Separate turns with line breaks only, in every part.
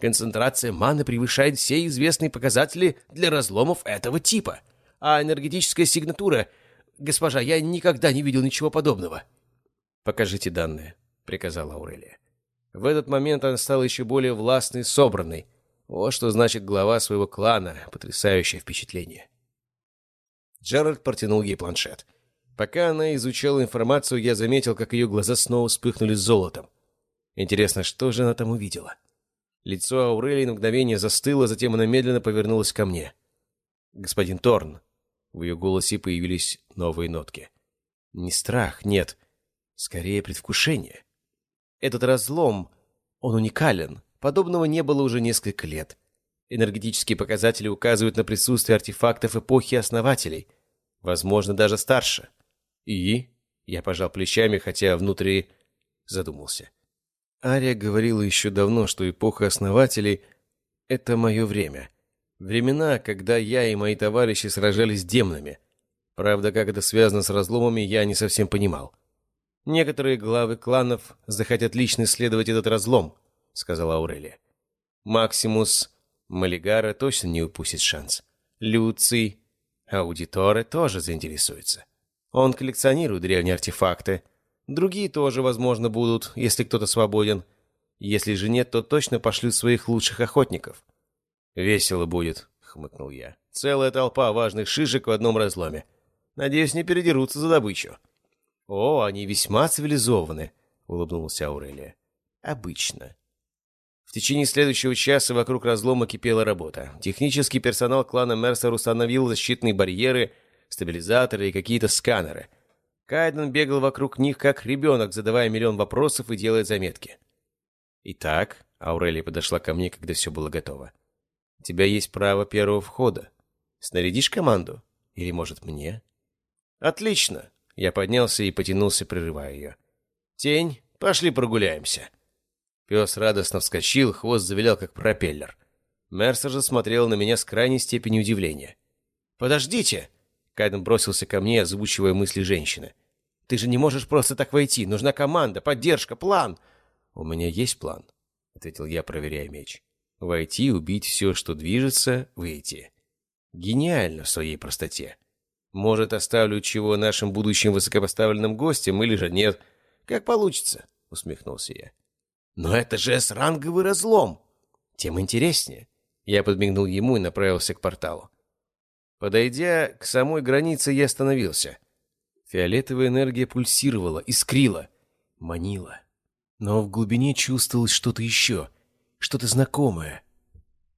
Концентрация маны превышает все известные показатели для разломов этого типа. А энергетическая сигнатура... Госпожа, я никогда не видел ничего подобного. «Покажите данные», — приказала Аурелия. В этот момент она стала еще более властной и собранной. Вот что значит глава своего клана. Потрясающее впечатление. Джеральд протянул ей планшет. Пока она изучала информацию, я заметил, как ее глаза снова вспыхнули золотом. Интересно, что же она там увидела? Лицо Аурелии на мгновение застыло, затем она медленно повернулась ко мне. «Господин Торн». В ее голосе появились новые нотки. «Не страх, нет. Скорее, предвкушение. Этот разлом, он уникален. Подобного не было уже несколько лет. Энергетические показатели указывают на присутствие артефактов эпохи основателей. Возможно, даже старше. И? Я пожал плечами, хотя внутри задумался. Ария говорила еще давно, что эпоха основателей — это мое время. Времена, когда я и мои товарищи сражались с демонами. Правда, как это связано с разломами, я не совсем понимал. «Некоторые главы кланов захотят лично исследовать этот разлом», — сказала Аурелия. «Максимус Малигара точно не упустит шанс. Люций, Аудиторе тоже заинтересуется. Он коллекционирует древние артефакты — Другие тоже, возможно, будут, если кто-то свободен. Если же нет, то точно пошлют своих лучших охотников. «Весело будет», — хмыкнул я. «Целая толпа важных шишек в одном разломе. Надеюсь, не передерутся за добычу». «О, они весьма цивилизованы», — улыбнулась Аурелия. «Обычно». В течение следующего часа вокруг разлома кипела работа. Технический персонал клана Мерсер установил защитные барьеры, стабилизаторы и какие-то сканеры — Кайден бегал вокруг них, как ребенок, задавая миллион вопросов и делая заметки. «Итак», — Аурелия подошла ко мне, когда все было готово, — «у тебя есть право первого входа. Снарядишь команду? Или, может, мне?» «Отлично!» — я поднялся и потянулся, прерывая ее. «Тень, пошли прогуляемся». Пес радостно вскочил, хвост завилял, как пропеллер. Мерсер же смотрел на меня с крайней степенью удивления. «Подождите!» Кайден бросился ко мне, озвучивая мысли женщины. «Ты же не можешь просто так войти. Нужна команда, поддержка, план». «У меня есть план», — ответил я, проверяя меч. «Войти, убить все, что движется, выйти». Гениально в своей простоте. Может, оставлю чего нашим будущим высокопоставленным гостям, или же нет. Как получится, — усмехнулся я. Но это же с-ранговый разлом. Тем интереснее. Я подмигнул ему и направился к порталу. Подойдя к самой границе, я остановился. Фиолетовая энергия пульсировала, искрила, манила. Но в глубине чувствовалось что-то еще, что-то знакомое.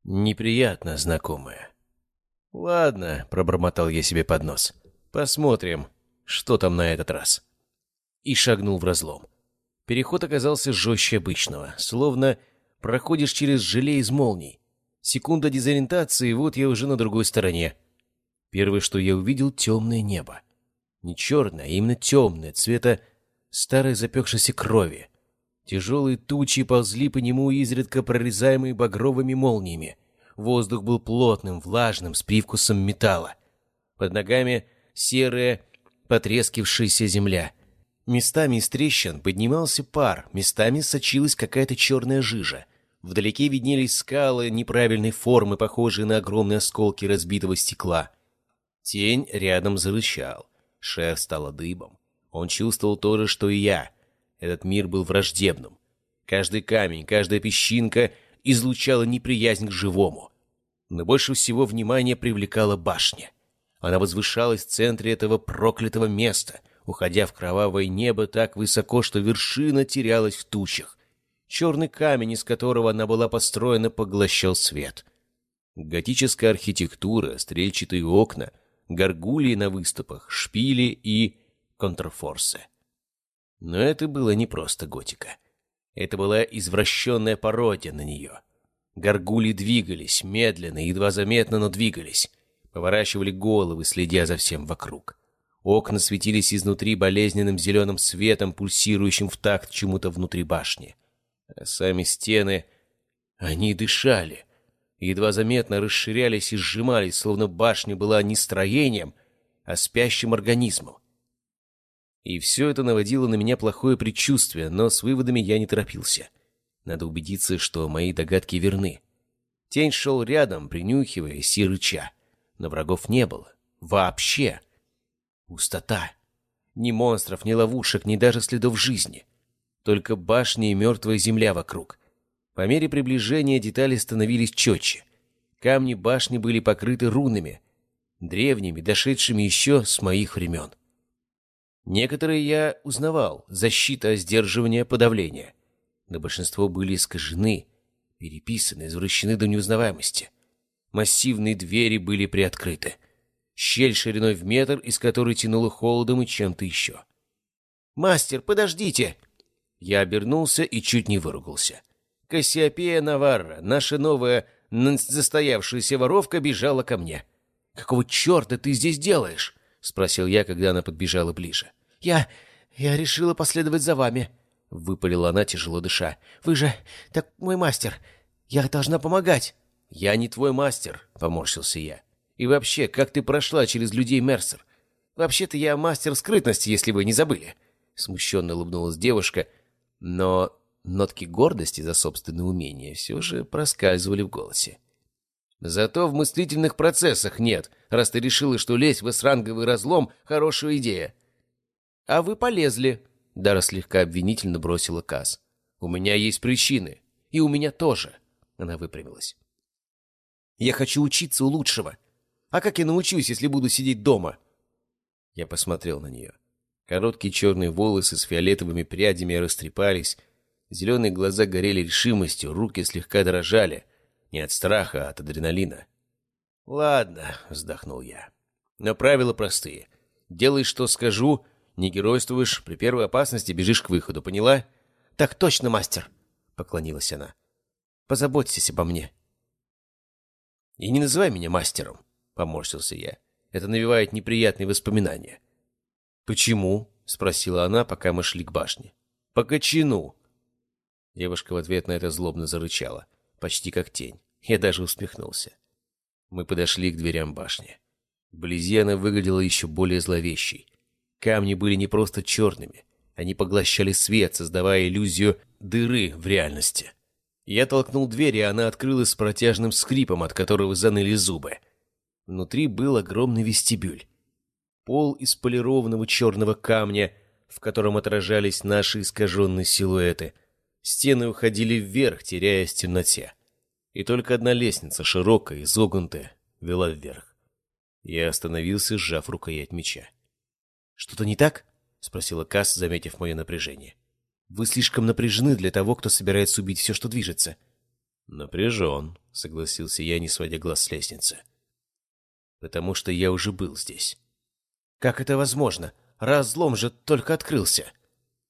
Неприятно знакомое. «Ладно», — пробормотал я себе под нос. «Посмотрим, что там на этот раз». И шагнул в разлом. Переход оказался жестче обычного, словно проходишь через желе из молний. Секунда дезориентации, и вот я уже на другой стороне. Первое, что я увидел, — темное небо. Не черное, а именно темное, цвета старой запекшейся крови. Тяжелые тучи ползли по нему, изредка прорезаемые багровыми молниями. Воздух был плотным, влажным, с привкусом металла. Под ногами серая, потрескившаяся земля. Местами из трещин поднимался пар, местами сочилась какая-то черная жижа. Вдалеке виднелись скалы неправильной формы, похожие на огромные осколки разбитого стекла. Тень рядом зарычал. Шер стала дыбом. Он чувствовал то же, что и я. Этот мир был враждебным. Каждый камень, каждая песчинка излучала неприязнь к живому. Но больше всего внимания привлекала башня. Она возвышалась в центре этого проклятого места, уходя в кровавое небо так высоко, что вершина терялась в тучах. Черный камень, из которого она была построена, поглощал свет. Готическая архитектура, стрельчатые окна — горгулии на выступах, шпили и контрфорсы. Но это было не просто готика. Это была извращенная пародия на нее. Горгули двигались, медленно, едва заметно, но двигались. Поворачивали головы, следя за всем вокруг. Окна светились изнутри болезненным зеленым светом, пульсирующим в такт чему-то внутри башни. А сами стены... Они дышали едва заметно расширялись и сжимались, словно башня была не строением, а спящим организмом. И все это наводило на меня плохое предчувствие, но с выводами я не торопился. Надо убедиться, что мои догадки верны. Тень шел рядом, принюхиваясь и рыча. Но врагов не было. Вообще. Пустота. Ни монстров, ни ловушек, ни даже следов жизни. Только башни и мертвая земля вокруг. По мере приближения детали становились четче. Камни башни были покрыты рунами, древними, дошедшими еще с моих времен. Некоторые я узнавал, защита, сдерживание, подавление. Но большинство были искажены, переписаны, извращены до неузнаваемости. Массивные двери были приоткрыты. Щель шириной в метр, из которой тянуло холодом и чем-то еще. «Мастер, подождите!» Я обернулся и чуть не выругался. Кассиопея Наварра, наша новая застоявшаяся воровка, бежала ко мне. «Какого черта ты здесь делаешь?» — спросил я, когда она подбежала ближе. «Я... я решила последовать за вами», — выпалила она, тяжело дыша. «Вы же... так мой мастер. Я должна помогать». «Я не твой мастер», — поморщился я. «И вообще, как ты прошла через людей Мерсер? Вообще-то я мастер скрытности, если вы не забыли». Смущенно улыбнулась девушка, но нотки гордости за собственное умение все же проскальзывали в голосе. «Зато в мыслительных процессах нет, раз ты решила, что лезть в эсранговый разлом — хорошая идея». «А вы полезли», — Дара слегка обвинительно бросила Каз. «У меня есть причины. И у меня тоже». Она выпрямилась. «Я хочу учиться у лучшего. А как я научусь, если буду сидеть дома?» Я посмотрел на нее. Короткие черные волосы с фиолетовыми прядями растрепались, зеленые глаза горели решимостью, руки слегка дрожали. Не от страха, а от адреналина. «Ладно», — вздохнул я. «Но правила простые. Делай, что скажу, не геройствуешь, при первой опасности бежишь к выходу, поняла?» «Так точно, мастер», — поклонилась она. «Позаботьтесь обо мне». «И не называй меня мастером», — поморщился я. «Это навевает неприятные воспоминания». «Почему?» — спросила она, пока мы шли к башне. «По кочану!» Девушка в ответ на это злобно зарычала, почти как тень. Я даже усмехнулся. Мы подошли к дверям башни. Вблизи она выглядела еще более зловещей. Камни были не просто черными, они поглощали свет, создавая иллюзию дыры в реальности. Я толкнул дверь, и она открылась с протяжным скрипом, от которого заныли зубы. Внутри был огромный вестибюль пол из полированного черного камня, в котором отражались наши искаженные силуэты. Стены уходили вверх, теряясь в темноте. И только одна лестница, широкая, изогнутая, вела вверх. Я остановился, сжав рукоять меча. «Что-то не так?» — спросила Касс, заметив мое напряжение. «Вы слишком напряжены для того, кто собирается убить все, что движется». «Напряжен», — согласился я, не сводя глаз с лестницы. «Потому что я уже был здесь». Как это возможно? Разлом же только открылся.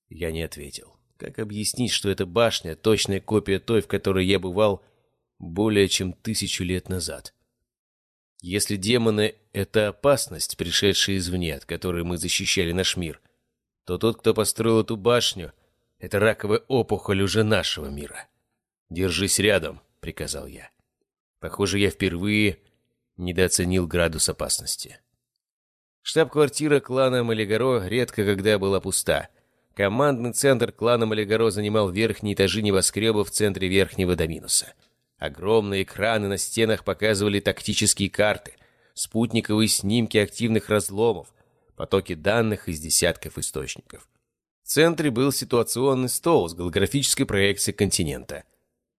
Я не ответил. Как объяснить, что эта башня — точная копия той, в которой я бывал более чем тысячу лет назад? Если демоны — это опасность, пришедшая извне, от которой мы защищали наш мир, то тот, кто построил эту башню, — это раковая опухоль уже нашего мира. «Держись рядом», — приказал я. Похоже, я впервые недооценил градус опасности. Штаб-квартира клана Малигаро редко когда была пуста. Командный центр клана Малигаро занимал верхние этажи небоскреба в центре Верхнего Доминуса. Огромные экраны на стенах показывали тактические карты, спутниковые снимки активных разломов, потоки данных из десятков источников. В центре был ситуационный стол с голографической проекцией континента.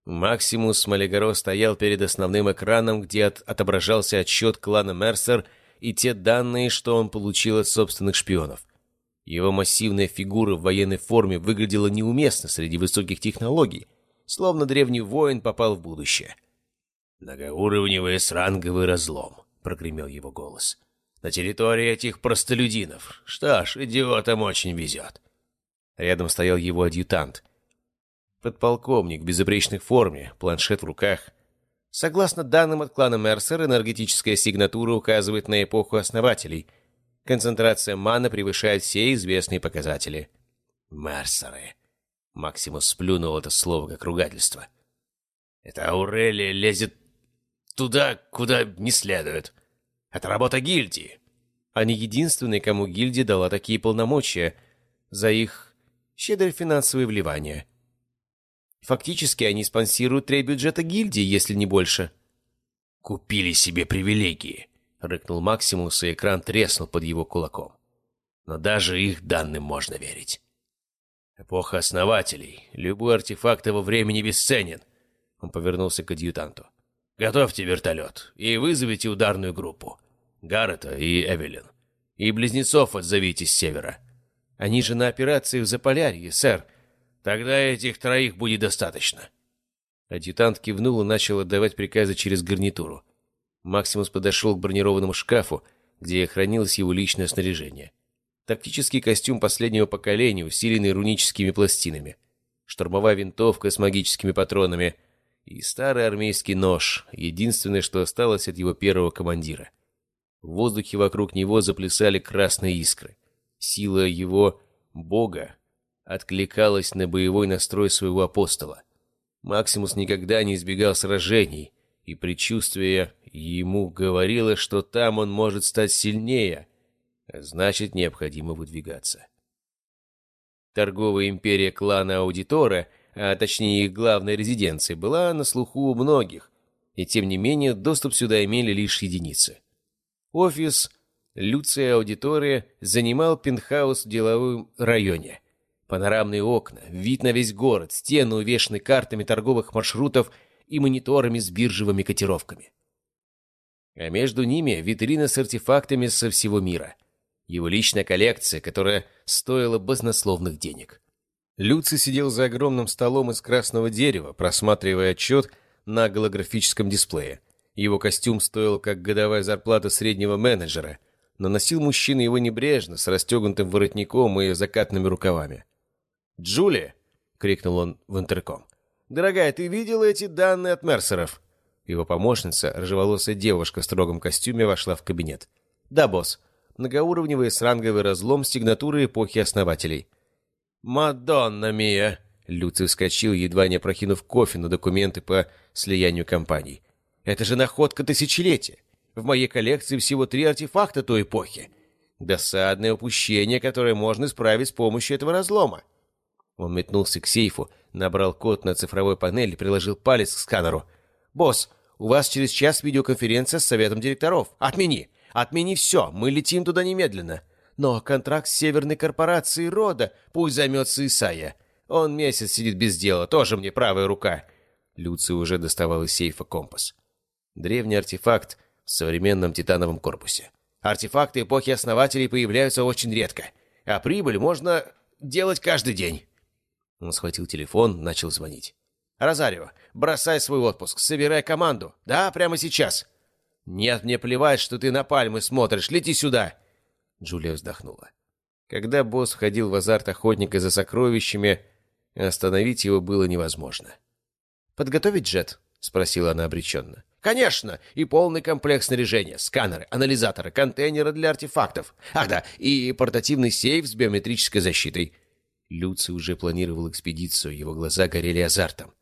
Максимус Малигаро стоял перед основным экраном, где от отображался отчет клана Мерсер – и те данные, что он получил от собственных шпионов. Его массивная фигура в военной форме выглядела неуместно среди высоких технологий, словно древний воин попал в будущее. «Многоуровневый сранговый разлом», — прогремел его голос. «На территории этих простолюдинов. Что ж, идиотам очень везет». Рядом стоял его адъютант. Подполковник в безупречной форме, планшет в руках — Согласно данным от клана Мерсер, энергетическая сигнатура указывает на эпоху основателей. Концентрация маны превышает все известные показатели. Мерсеры. Максимус сплюнул это слово как ругательство. Это Аурелия лезет туда, куда не следует. Это работа гильдии. Они единственные, кому гильдия дала такие полномочия за их щедрые финансовые вливания. Фактически они спонсируют треть бюджета гильдии, если не больше.
«Купили себе привилегии», — рыкнул Максимус, и экран треснул под его кулаком. «Но даже их данным можно верить». «Эпоха основателей. Любой артефакт его времени бесценен». Он повернулся к адъютанту. «Готовьте вертолет и вызовите ударную группу. Гаррета и Эвелин. И близнецов отзовите с севера.
Они же на операции в Заполярье, сэр.
Тогда этих троих будет достаточно».
Адъютант кивнул и начал отдавать приказы через гарнитуру. Максимус подошел к бронированному шкафу, где хранилось его личное снаряжение. Тактический костюм последнего поколения, усиленный руническими пластинами. Штурмовая винтовка с магическими патронами. И старый армейский нож, единственное, что осталось от его первого командира. В воздухе вокруг него заплясали красные искры. Сила его бога откликалась на боевой настрой своего апостола. Максимус никогда не избегал сражений, и предчувствие ему говорило, что там он может стать сильнее, значит, необходимо выдвигаться. Торговая империя клана Аудитора, а точнее их главная резиденция, была на слуху у многих, и тем не менее доступ сюда имели лишь единицы. Офис Люция Аудитория занимал пентхаус в деловом районе – Панорамные окна, вид на весь город, стены увешаны картами торговых маршрутов и мониторами с биржевыми котировками. А между ними витрина с артефактами со всего мира. Его личная коллекция, которая стоила баснословных денег. Люци сидел за огромным столом из красного дерева, просматривая отчет на голографическом дисплее. Его костюм стоил как годовая зарплата среднего менеджера, но носил мужчина его небрежно, с расстегнутым воротником и закатными рукавами. «Джули!» — крикнул он в интерком. «Дорогая, ты видела эти данные от Мерсеров?» Его помощница, рыжеволосая девушка в строгом костюме, вошла в кабинет. «Да, босс. Многоуровневый сранговый разлом сигнатуры эпохи основателей». «Мадонна мия!» Люций вскочил, едва не опрокинув кофе на документы по слиянию компаний. «Это же находка тысячелетия! В моей коллекции всего три артефакта той эпохи. Досадное упущение, которое можно исправить с помощью этого разлома. Он метнулся к сейфу, набрал код на цифровой панели, приложил палец к сканеру. «Босс, у вас через час видеоконференция с советом директоров. Отмени! Отмени все, мы летим туда немедленно. Но контракт с северной корпорацией рода пусть займется Исайя. Он месяц сидит без дела, тоже мне правая рука». Люций уже доставал из сейфа компас. Древний артефакт в современном титановом корпусе. Артефакты эпохи основателей появляются очень редко, а прибыль можно делать каждый день. Он схватил телефон, начал звонить. «Розарио, бросай свой отпуск, собирай команду. Да, прямо сейчас». «Нет, мне плевать, что ты на пальмы смотришь. Лети сюда!» Джулия вздохнула. Когда босс входил в азарт охотника за сокровищами, остановить его было невозможно. «Подготовить джет?» — спросила она обреченно. «Конечно! И полный комплект снаряжения, сканеры, анализаторы, контейнеры для артефактов. Ах да, и портативный сейф с биометрической защитой. Люци уже планировал экспедицию, его глаза горели азартом.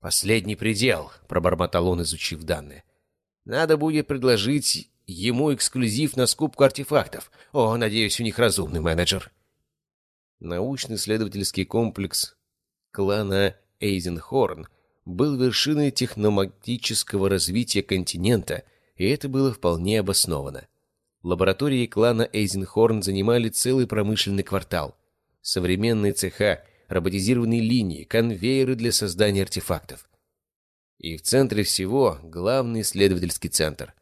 «Последний предел», — пробормотал он, изучив данные. «Надо будет предложить ему эксклюзив на скупку артефактов. О, надеюсь, у них разумный менеджер». Научно-исследовательский комплекс клана Эйзенхорн был вершиной техноматического развития континента, и это было вполне обосновано. Лаборатории клана Эйзенхорн занимали целый промышленный квартал — современные цеха, роботизированные линии, конвейеры для создания артефактов. И в центре всего главный исследовательский центр.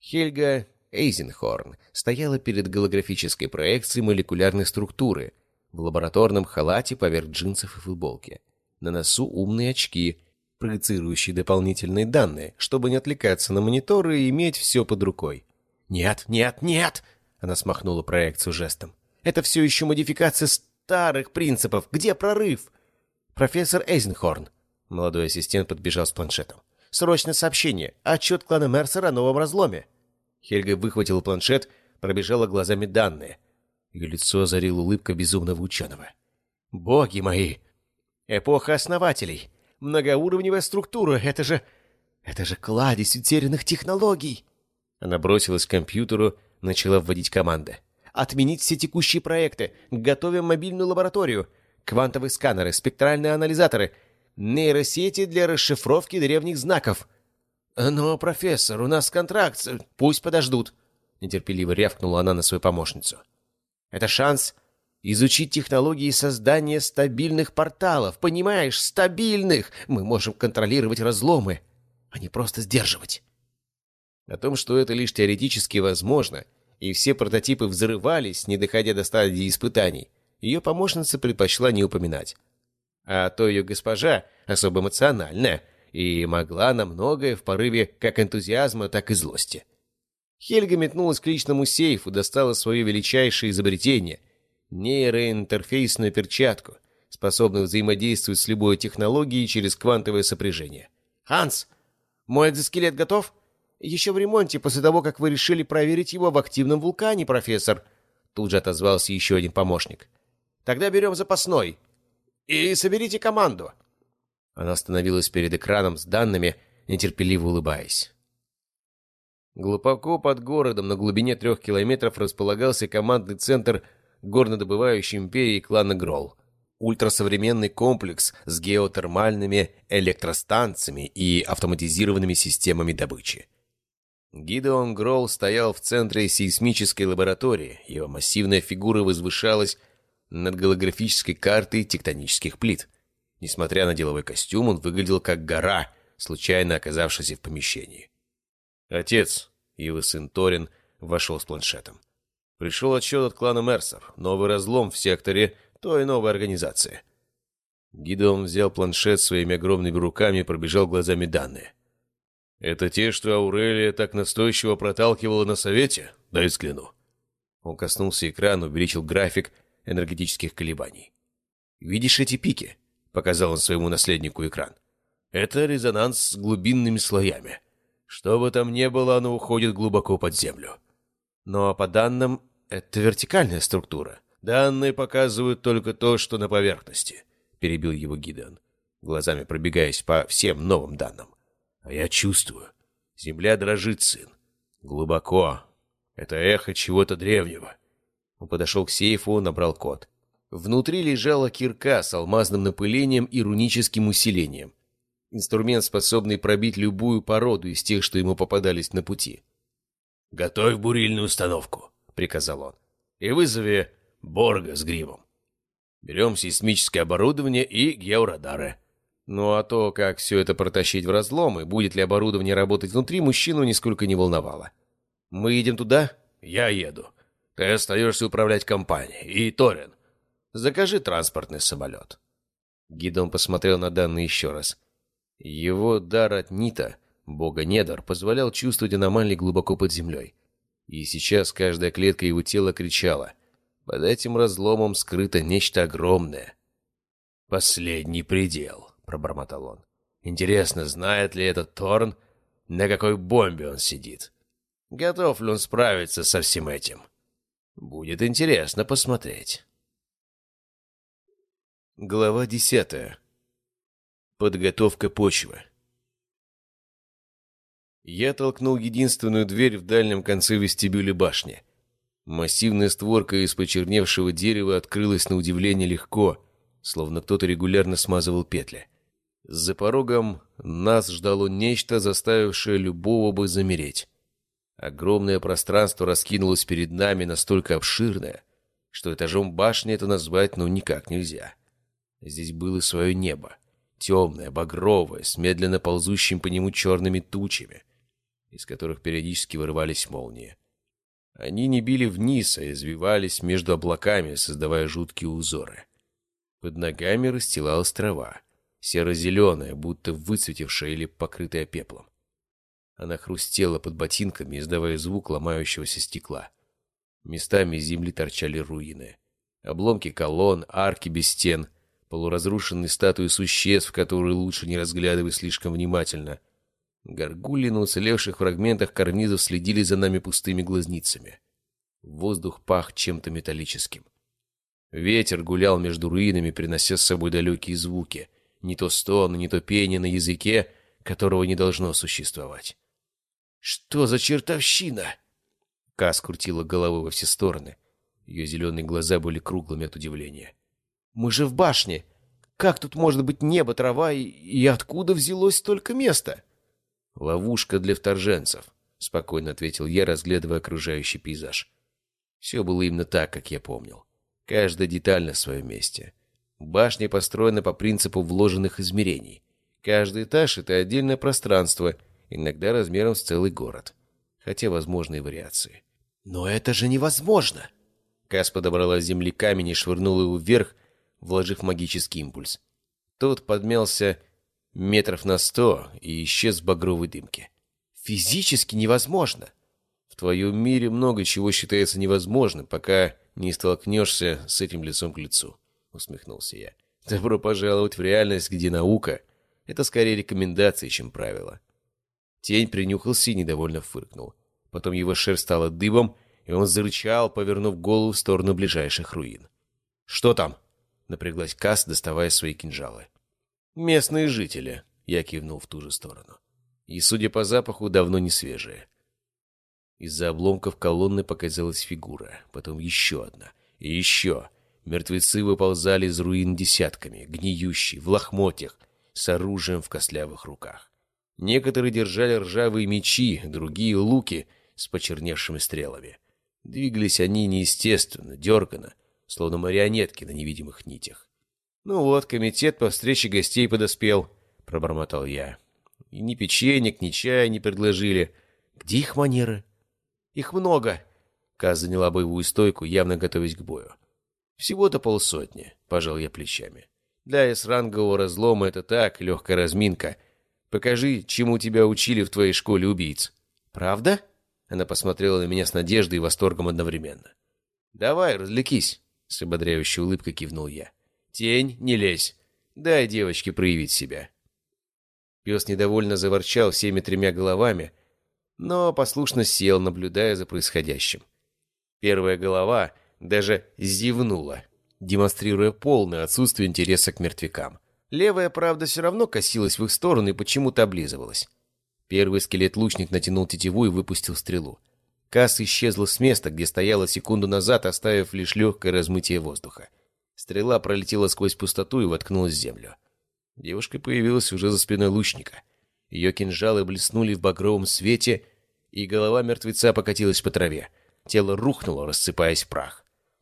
Хельга Эйзенхорн стояла перед голографической проекцией молекулярной структуры в лабораторном халате поверх джинсов и футболки. На носу умные очки, проецирующие дополнительные данные, чтобы не отвлекаться на мониторы и иметь все под рукой. «Нет, нет, нет!» Она смахнула проекцию жестом. Это все еще модификация старых принципов. Где прорыв? Профессор Эйзенхорн. Молодой ассистент подбежал с планшетом. Срочное сообщение. Отчет клана Мерсера о новом разломе. Хельга выхватила планшет, пробежала глазами данные. Ее лицо озарила улыбка безумного ученого. «Боги мои! Эпоха основателей! Многоуровневая структура! Это же... это же кладезь утерянных технологий!» Она бросилась к компьютеру, начала вводить команды. Отменить все текущие проекты. Готовим мобильную лабораторию. Квантовые сканеры, спектральные анализаторы. нейросети для расшифровки древних знаков. «Но, профессор, у нас контракт, пусть подождут», — нетерпеливо рявкнула она на свою помощницу. «Это шанс изучить технологии создания стабильных порталов. Понимаешь, стабильных! Мы можем контролировать разломы, а не просто сдерживать». О том, что это лишь теоретически возможно, и все прототипы взрывались, не доходя до стадии испытаний, ее помощница предпочла не упоминать. А то ее госпожа особо эмоциональная и могла на многое в порыве как энтузиазма, так и злости. Хельга метнулась к личному сейфу, достала свое величайшее изобретение — нейроинтерфейсную перчатку, способную взаимодействовать с любой технологией через квантовое сопряжение. «Ханс, мой экзоскелет готов?» «Еще в ремонте, после того, как вы решили проверить его в активном вулкане, профессор», тут же отозвался еще один помощник. «Тогда берем запасной. И соберите команду». Она остановилась перед экраном с данными, нетерпеливо улыбаясь. Глубоко под городом, на глубине трех километров, располагался командный центр горнодобывающей империи клана Гролл. Ультрасовременный комплекс с геотермальными электростанциями и автоматизированными системами добычи. Гидеон Гролл стоял в центре сейсмической лаборатории. Его массивная фигура возвышалась над голографической картой тектонических плит. Несмотря на деловой костюм, он выглядел как гора, случайно оказавшаяся в помещении. Отец, его сын Торин, вошел с планшетом. Пришел отчет от клана Мерсов. Новый разлом в секторе той новой организации. Гидеон взял планшет своими огромными руками и пробежал глазами данные. «Это те, что Аурелия так настойчиво проталкивала на совете? Дай взгляну». Он коснулся экрана, увеличил график энергетических колебаний. «Видишь эти пики?» — показал он своему наследнику экран. «Это резонанс с глубинными слоями. Что бы там ни было, оно уходит глубоко под землю. Но по данным, это вертикальная структура. Данные показывают только то, что на поверхности», — перебил его Гидеон, глазами пробегаясь по всем новым данным. А я чувствую. Земля дрожит, сын. Глубоко. Это эхо чего-то древнего. Он подошел к сейфу, набрал код. Внутри лежала кирка с алмазным напылением и руническим усилением. Инструмент, способный пробить любую породу из тех, что ему попадались на пути. «Готовь бурильную установку», — приказал он. «И вызови Борга с гримом. Берем сейсмическое оборудование и георадары. Ну а то, как все это протащить в разлом и будет ли оборудование работать внутри, мужчину нисколько не волновало. «Мы едем туда?» «Я еду. Ты остаешься управлять компанией. И Торин, закажи транспортный самолет». Гидон посмотрел на данные еще раз. Его дар от Нита, бога Недор, позволял чувствовать аномалии глубоко под землей. И сейчас каждая клетка его тела кричала. Под этим разломом скрыто нечто огромное. Последний предел пробормотал он. «Интересно, знает ли этот Торн, на какой бомбе он сидит? Готов ли он справиться со всем этим? Будет интересно посмотреть». Глава десятая. Подготовка почвы. Я толкнул единственную дверь в дальнем конце вестибюля башни. Массивная створка из почерневшего дерева открылась на удивление легко, словно кто-то регулярно смазывал петли. За порогом нас ждало нечто, заставившее любого бы замереть. Огромное пространство раскинулось перед нами настолько обширное, что этажом башни это назвать ну никак нельзя. Здесь было свое небо, темное, багровое, с медленно ползущим по нему черными тучами, из которых периодически вырывались молнии. Они не били вниз, а извивались между облаками, создавая жуткие узоры. Под ногами расстилалась трава серо-зеленая, будто выцветившая или покрытая пеплом. Она хрустела под ботинками, издавая звук ломающегося стекла. Местами из земли торчали руины. Обломки колонн, арки без стен, полуразрушенные статуи существ, которые лучше не разглядывать слишком внимательно. Горгульи на уцелевших фрагментах карнизов следили за нами пустыми глазницами. Воздух пах чем-то металлическим. Ветер гулял между руинами, принося с собой далекие звуки — не то стон, не то пение на языке, которого не должно существовать. «Что за чертовщина?» Кас крутила головой во все стороны. Ее зеленые глаза были круглыми от удивления. «Мы же в башне! Как тут может быть небо, трава и, и откуда взялось столько места?
Ловушка для вторженцев, спокойно ответил я, разглядывая окружающий пейзаж. Все было именно так, как я помнил. Каждая деталь на своем месте. Башня построена по принципу вложенных измерений. Каждый этаж — это отдельное пространство, иногда размером с целый город. Хотя возможны вариации.
«Но это же невозможно!»
Кас подобрала с земли камень и швырнула его вверх, вложив магический импульс. Тот подмялся метров на сто и исчез в багровой дымке.
«Физически невозможно!»
В твоем мире много чего считается невозможным, пока не столкнешься с этим лицом к лицу», — усмехнулся я. «Добро пожаловать в реальность, где наука — это скорее рекомендации, чем правила». Тень принюхался и недовольно фыркнул. Потом его шерсть стала дыбом, и он зарычал, повернув голову в сторону ближайших руин. «Что там?» — напряглась Касс, доставая свои кинжалы. «Местные жители», — я кивнул в ту же сторону. И, судя по запаху, давно не свежие. Из-за обломков колонны показалась фигура, потом еще одна. И еще. Мертвецы выползали из руин десятками, гниющие, в лохмотьях, с оружием в костлявых руках. Некоторые держали ржавые мечи, другие — луки с почерневшими стрелами. Двигались они неестественно, дерганно, словно марионетки на невидимых нитях. «Ну вот, комитет по встрече гостей подоспел», — пробормотал я. «И ни печенек, ни чая не предложили. Где их манеры?» Их много. Каз заняла боевую стойку, явно готовясь к бою. Всего-то полсотни, пожал я плечами. Для эсрангового разлома это так, легкая разминка. Покажи, чему тебя учили в твоей школе убийц. Правда? Она посмотрела на меня с надеждой и восторгом одновременно. «Давай, развлекись», — с ободряющей улыбкой кивнул я. «Тень, не лезь. Дай девочке проявить себя». Пес недовольно заворчал всеми тремя головами, но послушно сел, наблюдая за происходящим. Первая голова даже зевнула, демонстрируя полное отсутствие интереса к мертвякам. Левая, правда, все равно косилась в их сторону и почему-то облизывалась. Первый скелет-лучник натянул тетиву и выпустил стрелу. Касс исчезла с места, где стояла секунду назад, оставив лишь легкое размытие воздуха. Стрела пролетела сквозь пустоту и воткнулась в землю. Девушка появилась уже за спиной лучника. Ее кинжалы блеснули в багровом свете, и голова мертвеца покатилась по траве. Тело рухнуло, рассыпаясь в прах.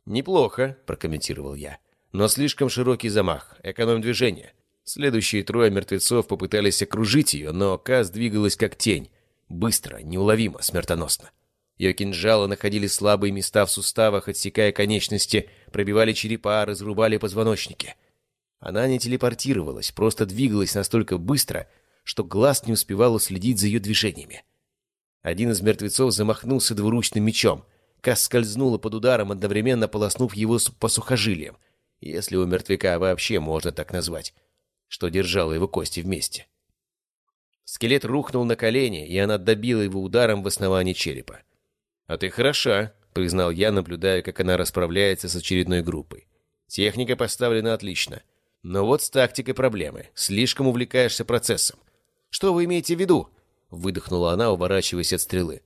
«Неплохо», — прокомментировал я. «Но слишком широкий замах, эконом движения». Следующие трое мертвецов попытались окружить ее, но Каз двигалась как тень. Быстро, неуловимо, смертоносно. Ее кинжалы находили слабые места в суставах, отсекая конечности, пробивали черепа, разрубали позвоночники. Она не телепортировалась, просто двигалась настолько быстро, что глаз не успевал следить за ее движениями. Один из мертвецов замахнулся двуручным мечом. Кас скользнула под ударом, одновременно полоснув его по сухожилиям, если у мертвяка вообще можно так назвать, что держало его кости вместе. Скелет рухнул на колени, и она добила его ударом в основании черепа. «А ты хороша», — признал я, наблюдая, как она расправляется с очередной группой. «Техника поставлена отлично. Но вот с тактикой проблемы. Слишком увлекаешься процессом. Что вы имеете в виду?» — выдохнула она, уворачиваясь от стрелы.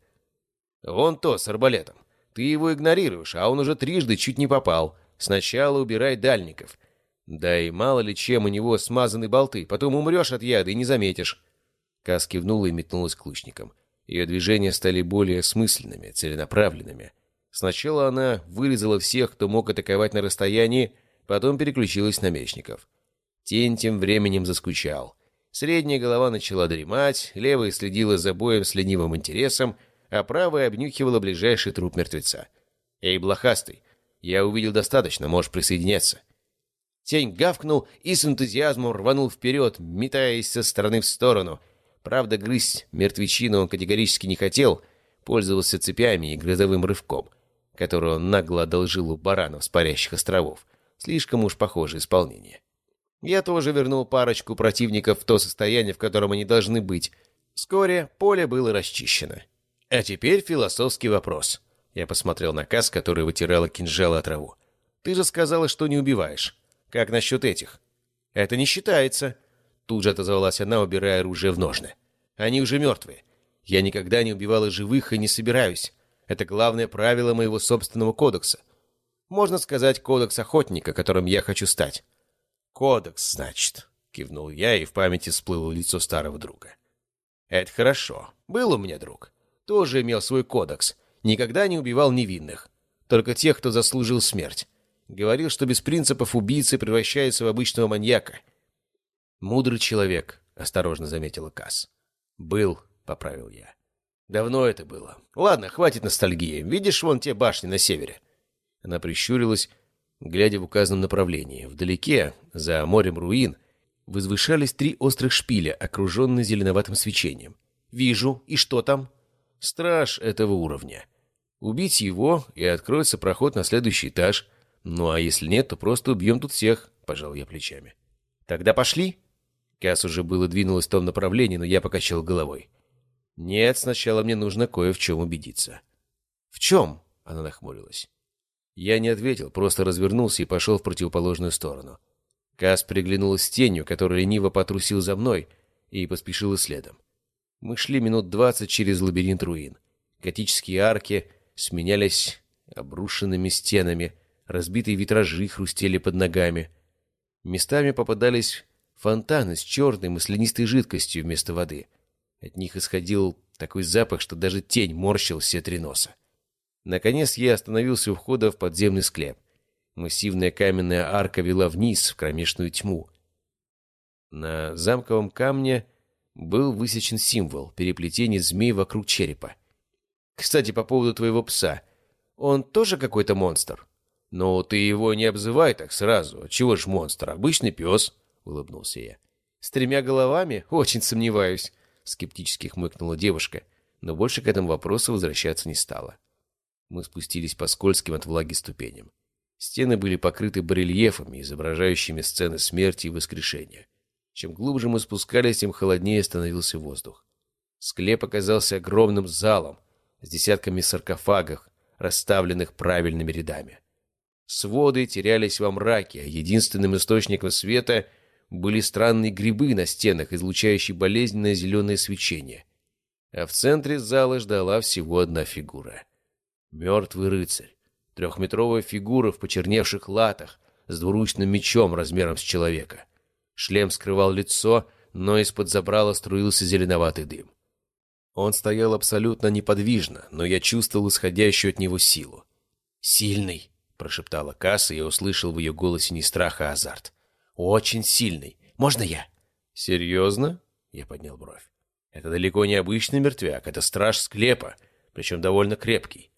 «Вон то, с арбалетом. Ты его игнорируешь, а он уже трижды чуть не попал. Сначала убирай дальников. Да и мало ли чем у него смазаны болты, потом умрешь от яда и не заметишь». Кас кивнула и метнулась к лучникам. Ее движения стали более смысленными, целенаправленными. Сначала она вырезала всех, кто мог атаковать на расстоянии, потом переключилась на мечников. Тень тем временем заскучал — Средняя голова начала дремать, левая следила за боем с ленивым интересом, а правая обнюхивала ближайший труп мертвеца. «Эй, блохастый, я увидел достаточно, можешь присоединяться». Тень гавкнул и с энтузиазмом рванул вперед, метаясь со стороны в сторону. Правда, грызть мертвечину он категорически не хотел, пользовался цепями и грозовым рывком, который он нагло одолжил у баранов с парящих островов. Слишком уж похожее исполнение. Я тоже вернул парочку противников в то состояние, в котором они должны быть. Вскоре поле было расчищено. А теперь философский вопрос. Я посмотрел на Кас, который вытирала кинжал от траву. «Ты же сказала, что не убиваешь. Как насчет этих?» «Это не считается». Тут же отозвалась она, убирая оружие в ножны. «Они уже мертвые. Я никогда не убивала живых и не собираюсь. Это главное правило моего собственного кодекса. Можно сказать, кодекс охотника, которым я хочу стать.
«Кодекс, значит», — кивнул я, и в памяти всплыло лицо старого друга. «Это хорошо. Был у меня друг. Тоже имел свой кодекс. Никогда не убивал невинных. Только тех, кто заслужил смерть. Говорил, что без принципов убийцы превращается в обычного маньяка. «Мудрый человек», — осторожно заметила Касс. «Был», — поправил я. «Давно это было. Ладно, хватит ностальгии. Видишь вон те башни на севере?» Она прищурилась, глядя в указанном направлении. Вдалеке, за морем руин, возвышались три острых шпиля, окруженные зеленоватым свечением. «Вижу. И что там?» «Страж этого уровня. Убить его, и откроется проход на следующий этаж. Ну а если нет, то просто убьем тут всех», — пожал я плечами. «Тогда пошли?» Касс уже было двинулась в том направлении, но я покачал головой. «Нет, сначала мне нужно кое в чем убедиться». «В чем?» — она нахмурилась. Я не ответил, просто развернулся и пошел в противоположную сторону. Кас приглянулась с тенью, который лениво потрусил за мной, и поспешила следом. Мы шли минут двадцать через лабиринт руин. Готические арки сменялись обрушенными стенами, разбитые витражи хрустели под ногами. Местами попадались фонтаны с черной маслянистой жидкостью вместо воды. От них исходил такой запах, что даже тень морщил все три носа. Наконец я остановился у входа в подземный склеп. Массивная каменная арка вела вниз, в кромешную тьму. На замковом камне был высечен символ переплетения змей вокруг черепа. «Кстати, по поводу твоего пса. Он тоже какой-то монстр?» «Ну, ты его не обзывай так сразу. Чего ж монстр? Обычный пес», — улыбнулся я. «С тремя головами? Очень сомневаюсь», — скептически хмыкнула девушка, но больше к этому вопросу возвращаться не стала. Мы спустились по скользким от влаги ступеням. Стены были покрыты барельефами, изображающими сцены смерти и воскрешения. Чем глубже мы спускались, тем холоднее становился воздух. Склеп оказался огромным залом с десятками саркофагов, расставленных правильными рядами. Своды терялись во мраке, а единственным источником света были странные грибы на стенах, излучающие болезненное зеленое свечение. А в центре зала ждала всего одна фигура. Мертвый рыцарь. Трехметровая фигура в почерневших латах, с двуручным мечом размером с человека. Шлем скрывал лицо, но из-под забрала струился зеленоватый дым. Он стоял абсолютно неподвижно, но я чувствовал исходящую от него силу. «Сильный», — прошептала Касса, и я услышал в ее голосе не страх, а азарт. «Очень сильный. Можно я?» «Серьезно?» — я поднял бровь. «Это далеко не обычный мертвяк, это страж склепа, причем довольно крепкий».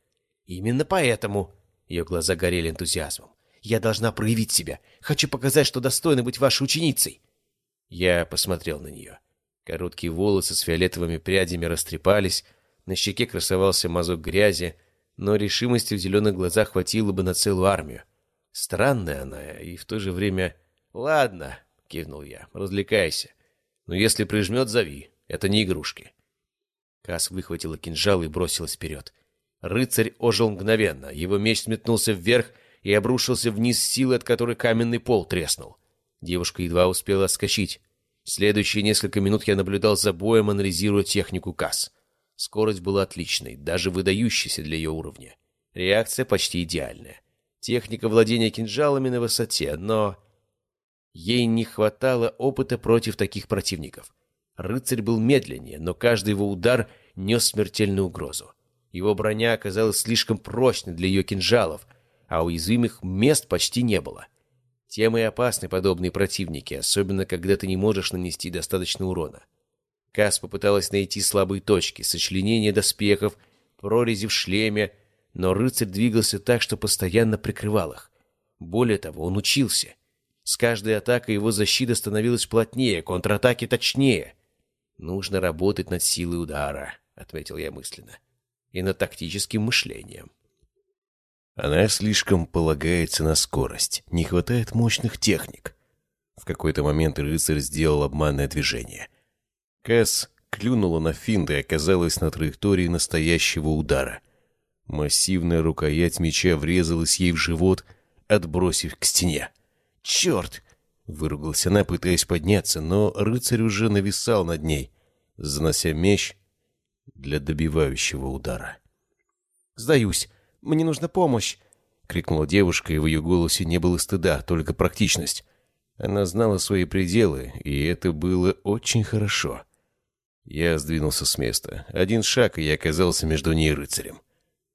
«Именно поэтому...» Ее глаза горели энтузиазмом. «Я должна проявить себя. Хочу показать, что достойна быть вашей ученицей». Я посмотрел на нее. Короткие волосы с фиолетовыми прядями растрепались, на щеке красовался мазок грязи, но решимости в зеленых глазах хватило бы на целую армию. Странная она и в то же время... «Ладно», — кивнул я, — «развлекайся. Но если прижмет, зови. Это не игрушки». Кас выхватила кинжал и бросилась вперед. Рыцарь ожил мгновенно. Его меч сметнулся вверх и обрушился вниз силой, от которой каменный пол треснул. Девушка едва успела отскочить. Следующие несколько минут я наблюдал за боем, анализируя технику Касс. Скорость была отличной, даже выдающейся для ее уровня. Реакция почти идеальная. Техника владения кинжалами на высоте, но... Ей не хватало опыта против таких противников. Рыцарь был медленнее, но каждый его удар нес смертельную угрозу. Его броня оказалась слишком прочной для ее кинжалов, а уязвимых мест почти не было. Тем и опасны подобные противники, особенно когда ты не можешь нанести достаточно урона. Кас попыталась найти слабые точки, сочленение доспехов, прорези в шлеме, но рыцарь двигался так, что постоянно прикрывал их. Более того, он учился. С каждой атакой его защита становилась плотнее, контратаки точнее. «Нужно работать над силой удара», — отметил я мысленно и над тактическим мышлением.
Она слишком полагается на скорость, не хватает мощных техник. В какой-то момент рыцарь сделал обманное движение. Кэс клюнула на финт и оказалась на траектории настоящего удара. Массивная рукоять меча врезалась ей в живот, отбросив к стене. «Черт!» — выругалась она, пытаясь подняться, но рыцарь уже нависал над ней, занося меч для добивающего удара.
«Сдаюсь. Мне нужна помощь!» — крикнула девушка, и в ее голосе не было стыда, только практичность.
Она знала свои пределы, и это было очень хорошо. Я сдвинулся с места. Один шаг, и я оказался между ней и рыцарем.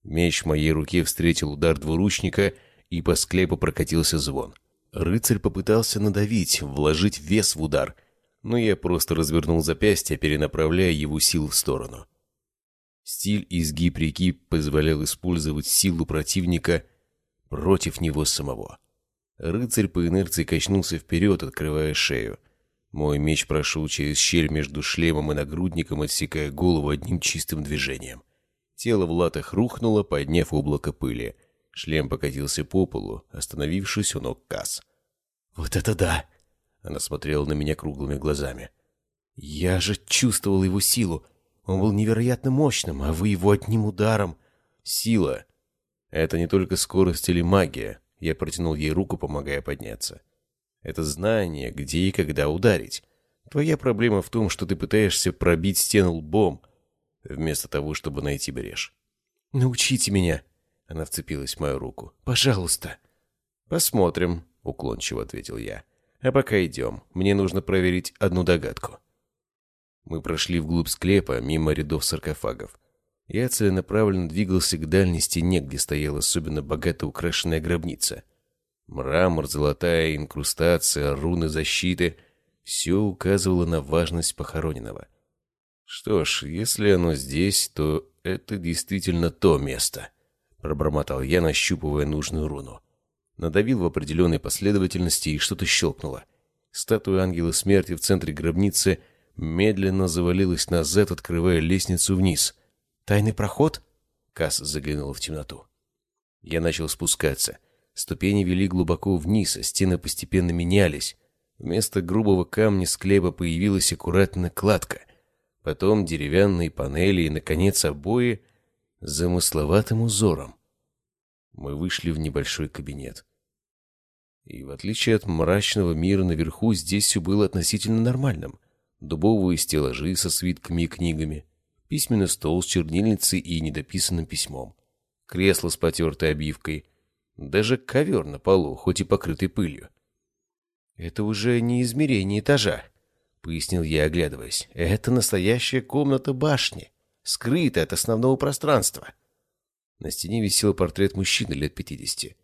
Меч в моей руке встретил удар двуручника, и по склепу прокатился звон. Рыцарь попытался надавить, вложить вес в удар, но я просто развернул запястье, перенаправляя его силу в сторону. Стиль изгиб реки позволял использовать силу противника против него самого. Рыцарь по инерции качнулся вперед, открывая шею. Мой меч прошел через щель между шлемом и нагрудником, отсекая голову одним чистым движением. Тело в латах рухнуло, подняв облако пыли. Шлем покатился по полу, остановившись у ног Касс.
«Вот это да!» Она смотрела на меня круглыми глазами. «Я же чувствовал его силу. Он был невероятно мощным, а вы его одним ударом...»
«Сила — это не только скорость или магия». Я протянул ей руку, помогая подняться. «Это знание, где и когда ударить. Твоя проблема в том, что ты пытаешься пробить стену лбом, вместо того, чтобы найти брешь».
«Научите меня!» Она вцепилась в мою руку. «Пожалуйста!»
«Посмотрим», — уклончиво ответил я. «А пока идем. Мне нужно проверить одну догадку». Мы прошли вглубь склепа, мимо рядов саркофагов. Я целенаправленно двигался к дальней стене, где стояла особенно богато украшенная гробница. Мрамор, золотая инкрустация, руны защиты — все указывало на важность похороненного. Что ж, если оно здесь, то это действительно то место —— пробормотал я, нащупывая нужную руну. Надавил в определенной последовательности, и что-то щелкнуло. Статуя ангела смерти в центре гробницы медленно завалилась назад, открывая лестницу вниз.
«Тайный проход?»
Касс заглянул в темноту. Я начал спускаться. Ступени вели глубоко вниз, а стены постепенно менялись. Вместо грубого камня склепа появилась аккуратная кладка. Потом деревянные панели и, наконец, обои замысловатым узором. Мы вышли в небольшой кабинет. И в отличие от мрачного мира наверху, здесь все было относительно нормальным. Дубовые стеллажи со свитками и книгами, письменный стол с чернильницей и недописанным письмом, кресло с потертой обивкой, даже ковер на полу, хоть и покрытый пылью.
«Это уже не измерение этажа», — пояснил я, оглядываясь. «Это настоящая комната башни» скрыто от основного пространства. На стене висел портрет мужчины лет пятидесяти.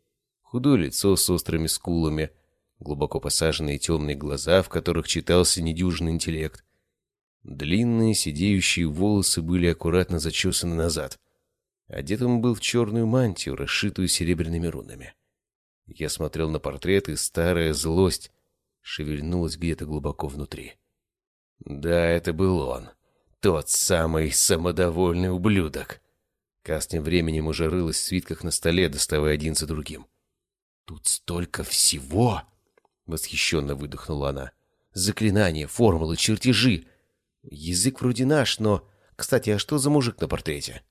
Худое лицо с острыми скулами, глубоко посаженные темные глаза, в которых читался недюжинный интеллект. Длинные сидеющие волосы были аккуратно зачесаны назад. Одет он был в черную мантию, расшитую серебряными рунами. Я смотрел на портрет, и старая злость шевельнулась где-то глубоко внутри. Да, это был он. Тот самый самодовольный ублюдок. Кас тем временем уже рылась в свитках на столе, доставая один за другим. «Тут столько всего!» — восхищенно выдохнула она. «Заклинания, формулы, чертежи. Язык вроде наш, но... Кстати, а что за мужик на портрете?»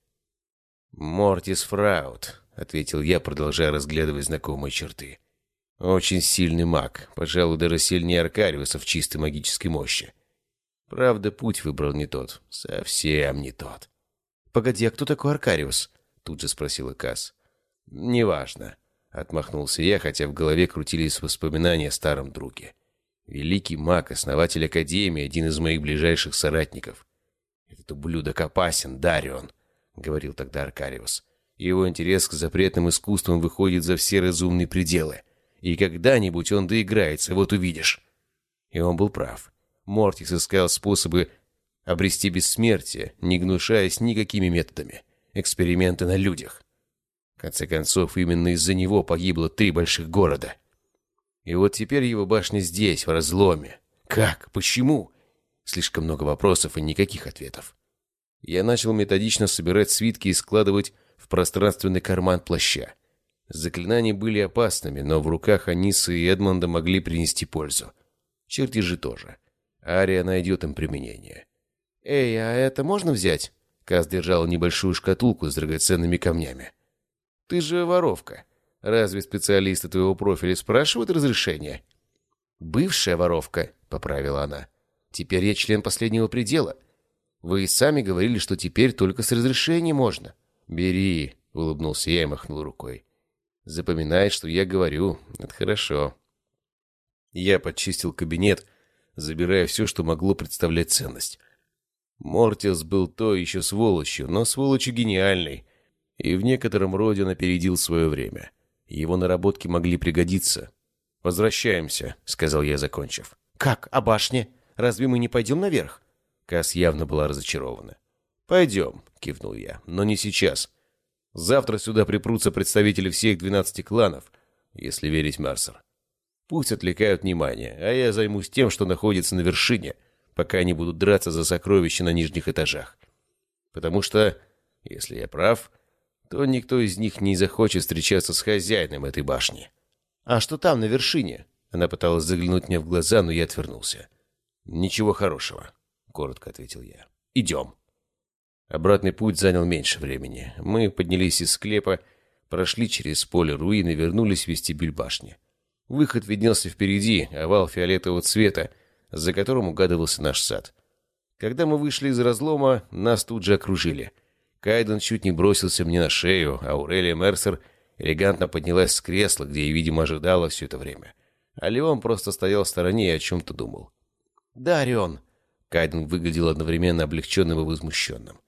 «Мортис Фраут», — ответил я, продолжая разглядывать знакомые черты. «Очень сильный маг, пожалуй, даже сильнее Аркариуса в чистой магической мощи. Правда, путь выбрал не тот. Совсем не тот. «Погоди, а кто такой Аркариус?»
Тут же спросила Касс. «Неважно», — отмахнулся я, хотя в голове крутились воспоминания о старом друге. «Великий маг, основатель Академии, один из моих ближайших соратников. Этот ублюдок опасен, Дарион», — говорил тогда Аркариус. «Его интерес к запретным искусствам выходит за все разумные пределы. И когда-нибудь он доиграется, вот увидишь». И он был прав. Мортис искал способы обрести бессмертие, не гнушаясь никакими методами. Эксперименты на людях. Конце концов, именно из-за него погибло три больших города. И вот теперь его башня здесь, в разломе. Как? Почему? Слишком много вопросов и никаких ответов. Я начал методично собирать свитки и складывать в пространственный карман плаща. Заклинания были опасными, но в руках Аниса и Эдмонда могли принести пользу. Чертежи тоже. Ария найдет им применение. «Эй, а это можно взять?» Каз держал небольшую шкатулку с драгоценными камнями. «Ты же воровка. Разве специалисты твоего профиля спрашивают разрешения?» «Бывшая воровка», — поправила она. «Теперь я член последнего предела. Вы и сами говорили, что теперь только с разрешения можно». «Бери», — улыбнулся я и махнул рукой. «Запоминай, что я говорю. Это хорошо». Я подчистил кабинет, забирая все, что могло представлять ценность. Мортис был то еще сволочью, но сволочью гениальной, и в некотором роде он опередил свое время. Его наработки могли пригодиться. «Возвращаемся», — сказал я, закончив.
«Как? А башня? Разве мы не пойдем наверх?»
Касс явно была разочарована. «Пойдем», — кивнул я, — «но не сейчас. Завтра сюда припрутся представители всех двенадцати кланов, если верить Мерсер. Пусть отвлекают внимание, а я займусь тем, что находится на вершине, пока они будут драться за сокровища на нижних этажах. Потому что, если я прав, то никто из них не захочет встречаться с хозяином этой башни.
«А что там, на вершине?»
Она пыталась заглянуть мне в глаза, но я отвернулся. «Ничего хорошего», — коротко ответил я. «Идем». Обратный путь занял меньше времени. Мы поднялись из склепа, прошли через поле руин и вернулись в вестибюль башни. Выход виднелся впереди, овал фиолетового цвета, за которым угадывался наш сад. Когда мы вышли из разлома, нас тут же окружили. Кайден чуть не бросился мне на шею, а Аурелия Мерсер элегантно поднялась с кресла, где я, видимо, ожидала все это время. А Леон просто стоял в стороне и о чем-то думал.
«Да, Орион!»
Кайден выглядел одновременно облегченным и возмущенным.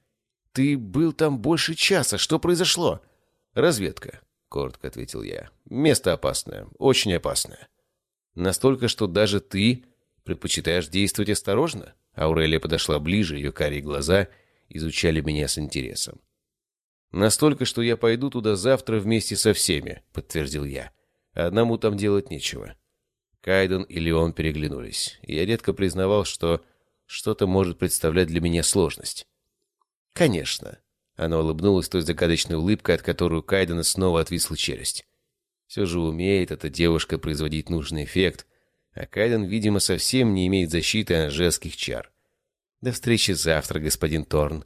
«Ты был там больше часа. Что произошло?»
«Разведка», — коротко ответил я. «Место опасное. Очень опасное. Настолько, что даже ты предпочитаешь действовать осторожно?» Аурелия подошла ближе, ее карие глаза изучали меня с интересом. «Настолько, что я пойду туда завтра вместе со всеми», — подтвердил я. «Одному там делать нечего». Кайден и Леон переглянулись. Я редко признавал, что что-то может представлять для меня сложность. «Конечно». Она улыбнулась той загадочной улыбкой, от которой у Кайдена снова отвисла челюсть. Все же умеет эта девушка производить нужный эффект, а Кайден, видимо, совсем не имеет защиты от женских чар. До встречи завтра, господин Торн.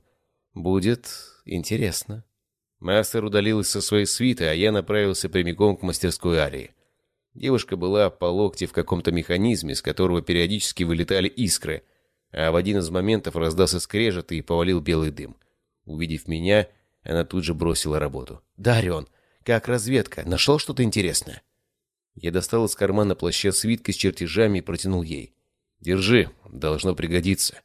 Будет интересно. Мастер удалилась со своей свиты, а я направился прямиком к мастерской Арии. Девушка была по локте в каком-то механизме, с которого периодически вылетали искры, а в один из моментов раздался скрежет и повалил белый дым. Увидев меня, она тут же бросила работу. «Дарион, как разведка? Нашел что-то интересное?» Я достал из кармана плаща свитка с чертежами и протянул ей. «Держи, должно пригодиться».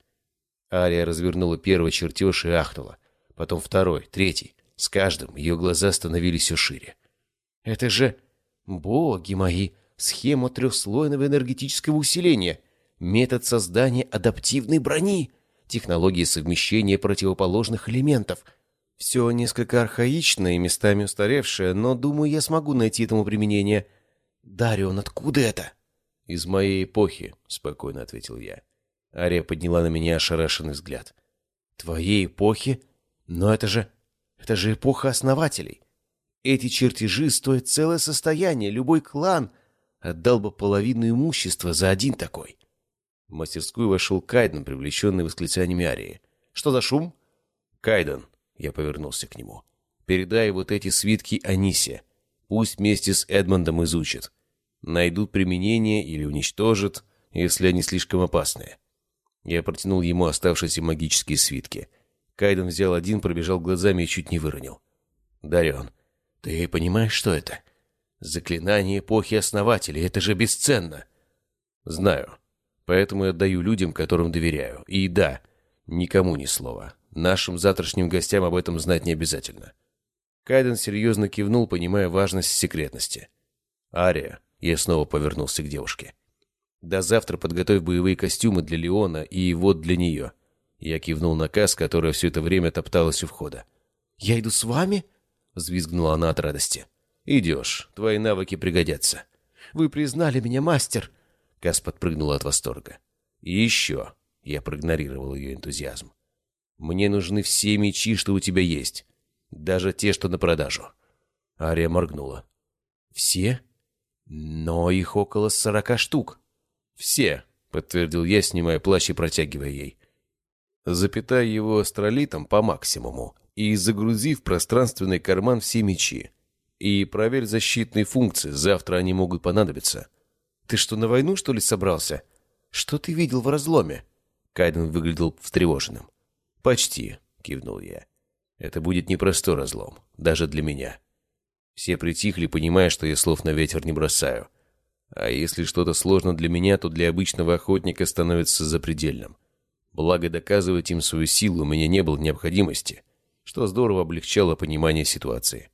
Ария развернула первый чертеж и ахнула. Потом второй, третий. С каждым ее глаза становились все шире. «Это же... Боги мои! Схема трехслойного энергетического усиления! Метод создания адаптивной брони!» технологии совмещения противоположных элементов. Все несколько архаично и местами устаревшее, но, думаю, я смогу найти этому применение. Дарион, откуда это? Из моей эпохи, спокойно ответил я. Ария подняла на меня ошарашенный взгляд. Твоей эпохи? Но это же... Это же эпоха основателей. Эти чертежи стоят целое состояние. Любой клан отдал бы половину имущества за один такой. В мастерскую вошел Кайден, привлеченный восклицаниями Арии. «Что за шум?» «Кайден», — я повернулся к нему. «Передай вот эти свитки Анисе. Пусть вместе с Эдмондом изучат. Найдут применение или уничтожат, если они слишком опасные». Я протянул ему оставшиеся магические свитки. Кайден взял один, пробежал глазами и чуть не выронил. «Дарион, ты понимаешь, что это? Заклинание эпохи основателей, это же бесценно!» «Знаю», Поэтому я отдаю людям, которым доверяю. И да, никому ни слова. Нашим завтрашним гостям об этом знать не обязательно. Кайден серьезно кивнул, понимая важность секретности. «Ария», — я снова повернулся к девушке. «До завтра подготовь боевые костюмы для Леона и вот для нее». Я кивнул на Кас, которая все это время топталась у входа. «Я иду с вами?» — взвизгнула она от радости. «Идешь. Твои навыки пригодятся». «Вы признали меня, мастер!» Кас подпрыгнула от восторга. «И еще!» — я проигнорировал ее энтузиазм. «Мне нужны все мечи, что у тебя есть. Даже те, что на продажу». Ария моргнула. «Все? Но их около сорока штук». «Все», — подтвердил я, снимая плащ и протягивая ей. «Запитай его астролитом по максимуму и загрузи в пространственный карман все мечи. И проверь защитные функции, завтра они могут понадобиться». «Ты что, на войну, что ли, собрался? Что ты видел в разломе?» Кайден выглядел встревоженным. «Почти», — кивнул я. «Это будет непростой разлом, даже для меня». Все притихли, понимая, что я слов на ветер не бросаю. А если что-то сложно для меня, то для обычного охотника становится запредельным. Благо, доказывать им свою силу у меня не было необходимости, что здорово облегчало понимание ситуации.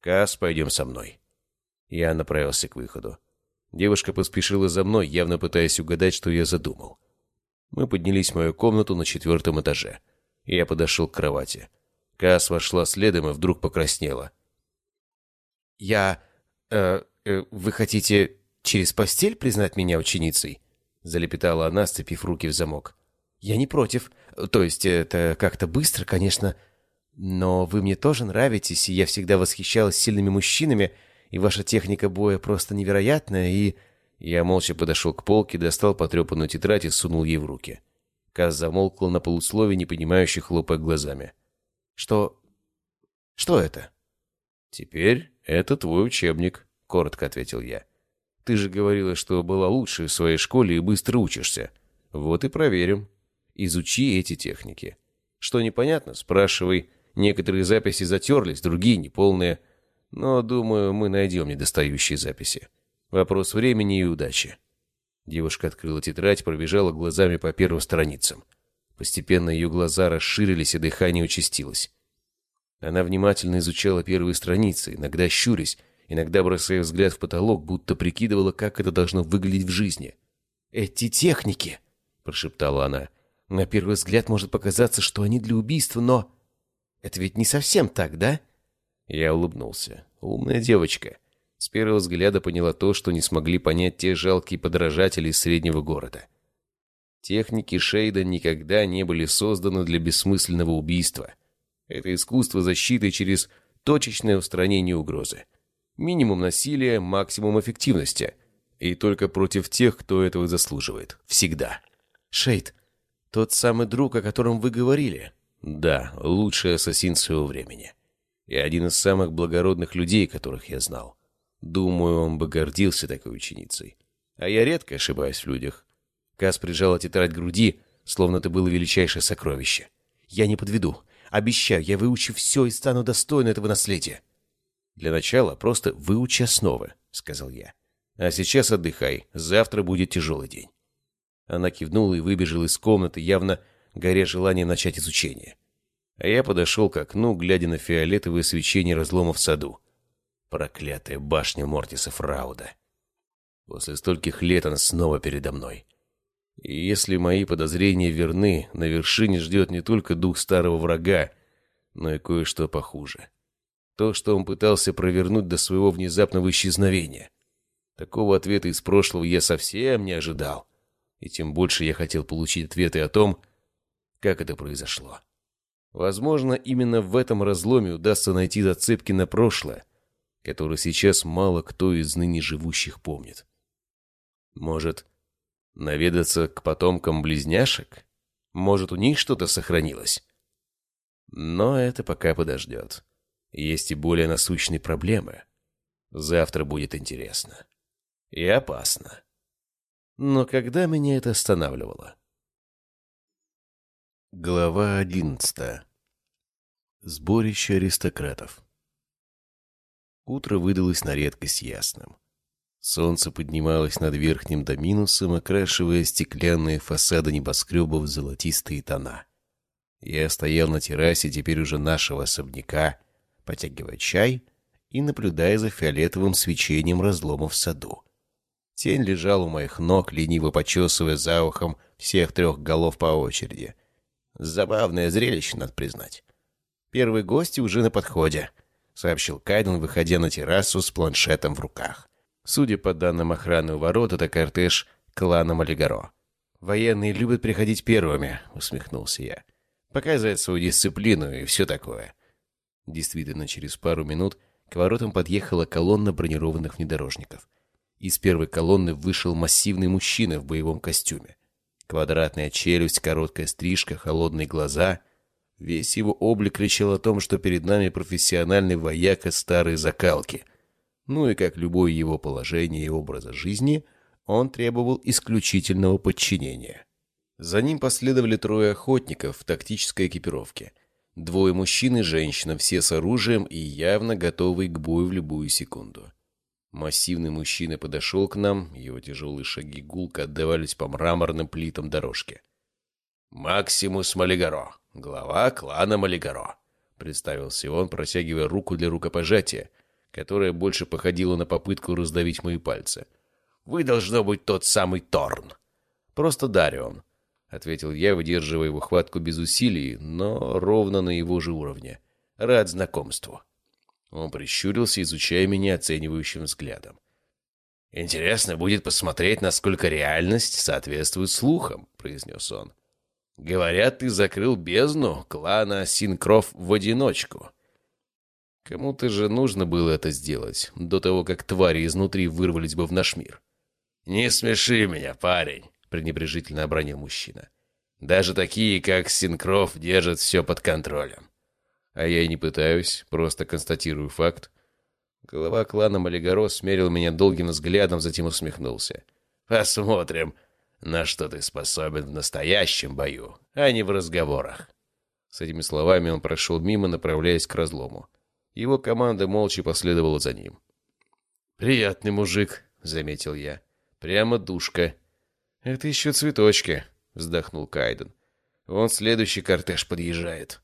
«Кас, пойдем со мной». Я направился к выходу. Девушка поспешила за мной, явно пытаясь угадать, что я задумал. Мы поднялись в мою комнату на четвертом этаже. Я подошел к кровати. Кас вошла следом и вдруг покраснела.
«Я... Э, э, вы хотите через постель признать меня ученицей?» Залепетала она, сцепив руки в замок. «Я не против. То есть это как-то быстро, конечно. Но вы мне тоже нравитесь, и я всегда восхищалась сильными мужчинами, и ваша техника боя просто невероятная, и...»
Я молча подошел к полке, достал потрепанную тетрадь и сунул ей в руки. Каз замолкла на полуслове, не понимающе хлопая глазами.
«Что... что это?»
«Теперь это твой учебник», — коротко ответил я. «Ты же говорила, что была лучшей в своей школе и быстро учишься. Вот и проверим». Изучи эти техники. Что непонятно, спрашивай. Некоторые записи затерлись, другие неполные. Но, думаю, мы найдем недостающие записи. Вопрос времени и удачи. Девушка открыла тетрадь, пробежала глазами по первым страницам. Постепенно ее глаза расширились, и дыхание участилось. Она внимательно изучала первые страницы, иногда щурясь, иногда бросая взгляд в потолок, будто прикидывала, как это должно выглядеть в жизни.
«Эти техники!» — прошептала она. На первый взгляд может показаться, что они для убийства, но... Это ведь не совсем так, да?
Я улыбнулся. Умная девочка. С первого взгляда поняла то, что не смогли понять те жалкие подражатели из среднего города. Техники Шейда никогда не были созданы для бессмысленного убийства. Это искусство защиты через точечное устранение угрозы. Минимум насилия, максимум эффективности. И только против тех, кто этого заслуживает. Всегда.
Шейд, тот самый друг, о котором вы говорили?
Да, лучший ассасин своего времени. И один из самых благородных людей, которых я знал. Думаю, он бы гордился такой ученицей. А я редко ошибаюсь в людях. Кас прижала тетрадь к груди, словно это было величайшее сокровище.
Я не подведу. Обещаю, я выучу все и стану достойна этого наследия.
Для начала просто выучи основы, сказал я. А сейчас отдыхай, завтра будет тяжелый день. Она кивнула и выбежала из комнаты, явно горя желанием начать изучение. А я подошел к окну, глядя на фиолетовое свечение разлома в саду. Проклятая башня Мортиса Фрауда. После стольких лет она снова передо мной. И если мои подозрения верны, на вершине ждет не только дух старого врага, но и кое-что похуже. То, что он пытался провернуть до своего внезапного исчезновения. Такого ответа из прошлого я совсем не ожидал и тем больше я хотел получить ответы о том, как это произошло. Возможно, именно в этом разломе удастся найти зацепки на прошлое, которые сейчас мало кто из ныне живущих помнит. Может, наведаться к потомкам близняшек? Может, у них что-то сохранилось? Но это пока подождет. Есть и более насущные проблемы. Завтра будет интересно. И опасно. Но когда меня это останавливало? Глава одиннадцатая. Сборище аристократов. Утро выдалось на редкость ясным. Солнце поднималось над верхним доминусом, окрашивая стеклянные фасады небоскребов золотистые тона. Я стоял на террасе теперь уже нашего особняка, потягивая чай и наблюдая за фиолетовым свечением разлома в саду. Тень лежал у моих ног, лениво почесывая за ухом всех трех голов по очереди. Забавное зрелище, надо признать. «Первые гости уже на подходе», — сообщил Кайден, выходя на террасу с планшетом в руках. Судя по данным охраны у ворот, это кортеж клана Малигаро. «Военные любят приходить первыми», — усмехнулся я. «Показать свою дисциплину и все такое». Действительно, через пару минут к воротам подъехала колонна бронированных внедорожников. Из первой колонны вышел массивный мужчина в боевом костюме. Квадратная челюсть, короткая стрижка, холодные глаза. Весь его облик кричал о том, что перед нами профессиональный вояка старой закалки. Ну и как любое его положение и образа жизни, он требовал исключительного подчинения. За ним последовали трое охотников в тактической экипировке. Двое мужчин и женщина, все с оружием и явно готовые к бою в любую секунду. Массивный мужчина подошел к нам, его тяжелые шаги гулко отдавались по мраморным плитам дорожки. «Максимус Малигаро, глава клана Малигаро», — представился он, протягивая руку для рукопожатия, которая больше походила на попытку раздавить мои пальцы. «Вы, должно быть, тот самый Торн». «Просто Дарион», — ответил я, выдерживая его хватку без усилий, но ровно на его же уровне. «Рад знакомству». Он прищурился, изучая меня оценивающим взглядом. «Интересно будет посмотреть, насколько реальность соответствует слухам», — произнес он. «Говорят, ты закрыл бездну клана Синкров в одиночку». Кому-то же нужно было это сделать, до того, как твари изнутри вырвались бы в наш мир. «Не смеши меня, парень», — пренебрежительно обронил мужчина. «Даже такие, как Синкров, держат все под контролем. А я и не пытаюсь, просто констатирую факт. Глава клана Малигоро смерил меня долгим взглядом, затем усмехнулся. «Посмотрим, на что ты способен в настоящем бою, а не в разговорах». С этими словами он прошел мимо, направляясь к разлому. Его команда молча последовала за ним. «Приятный мужик», — заметил я. «Прямо душка». «Это еще цветочки», — вздохнул Кайден. «Вон следующий кортеж подъезжает».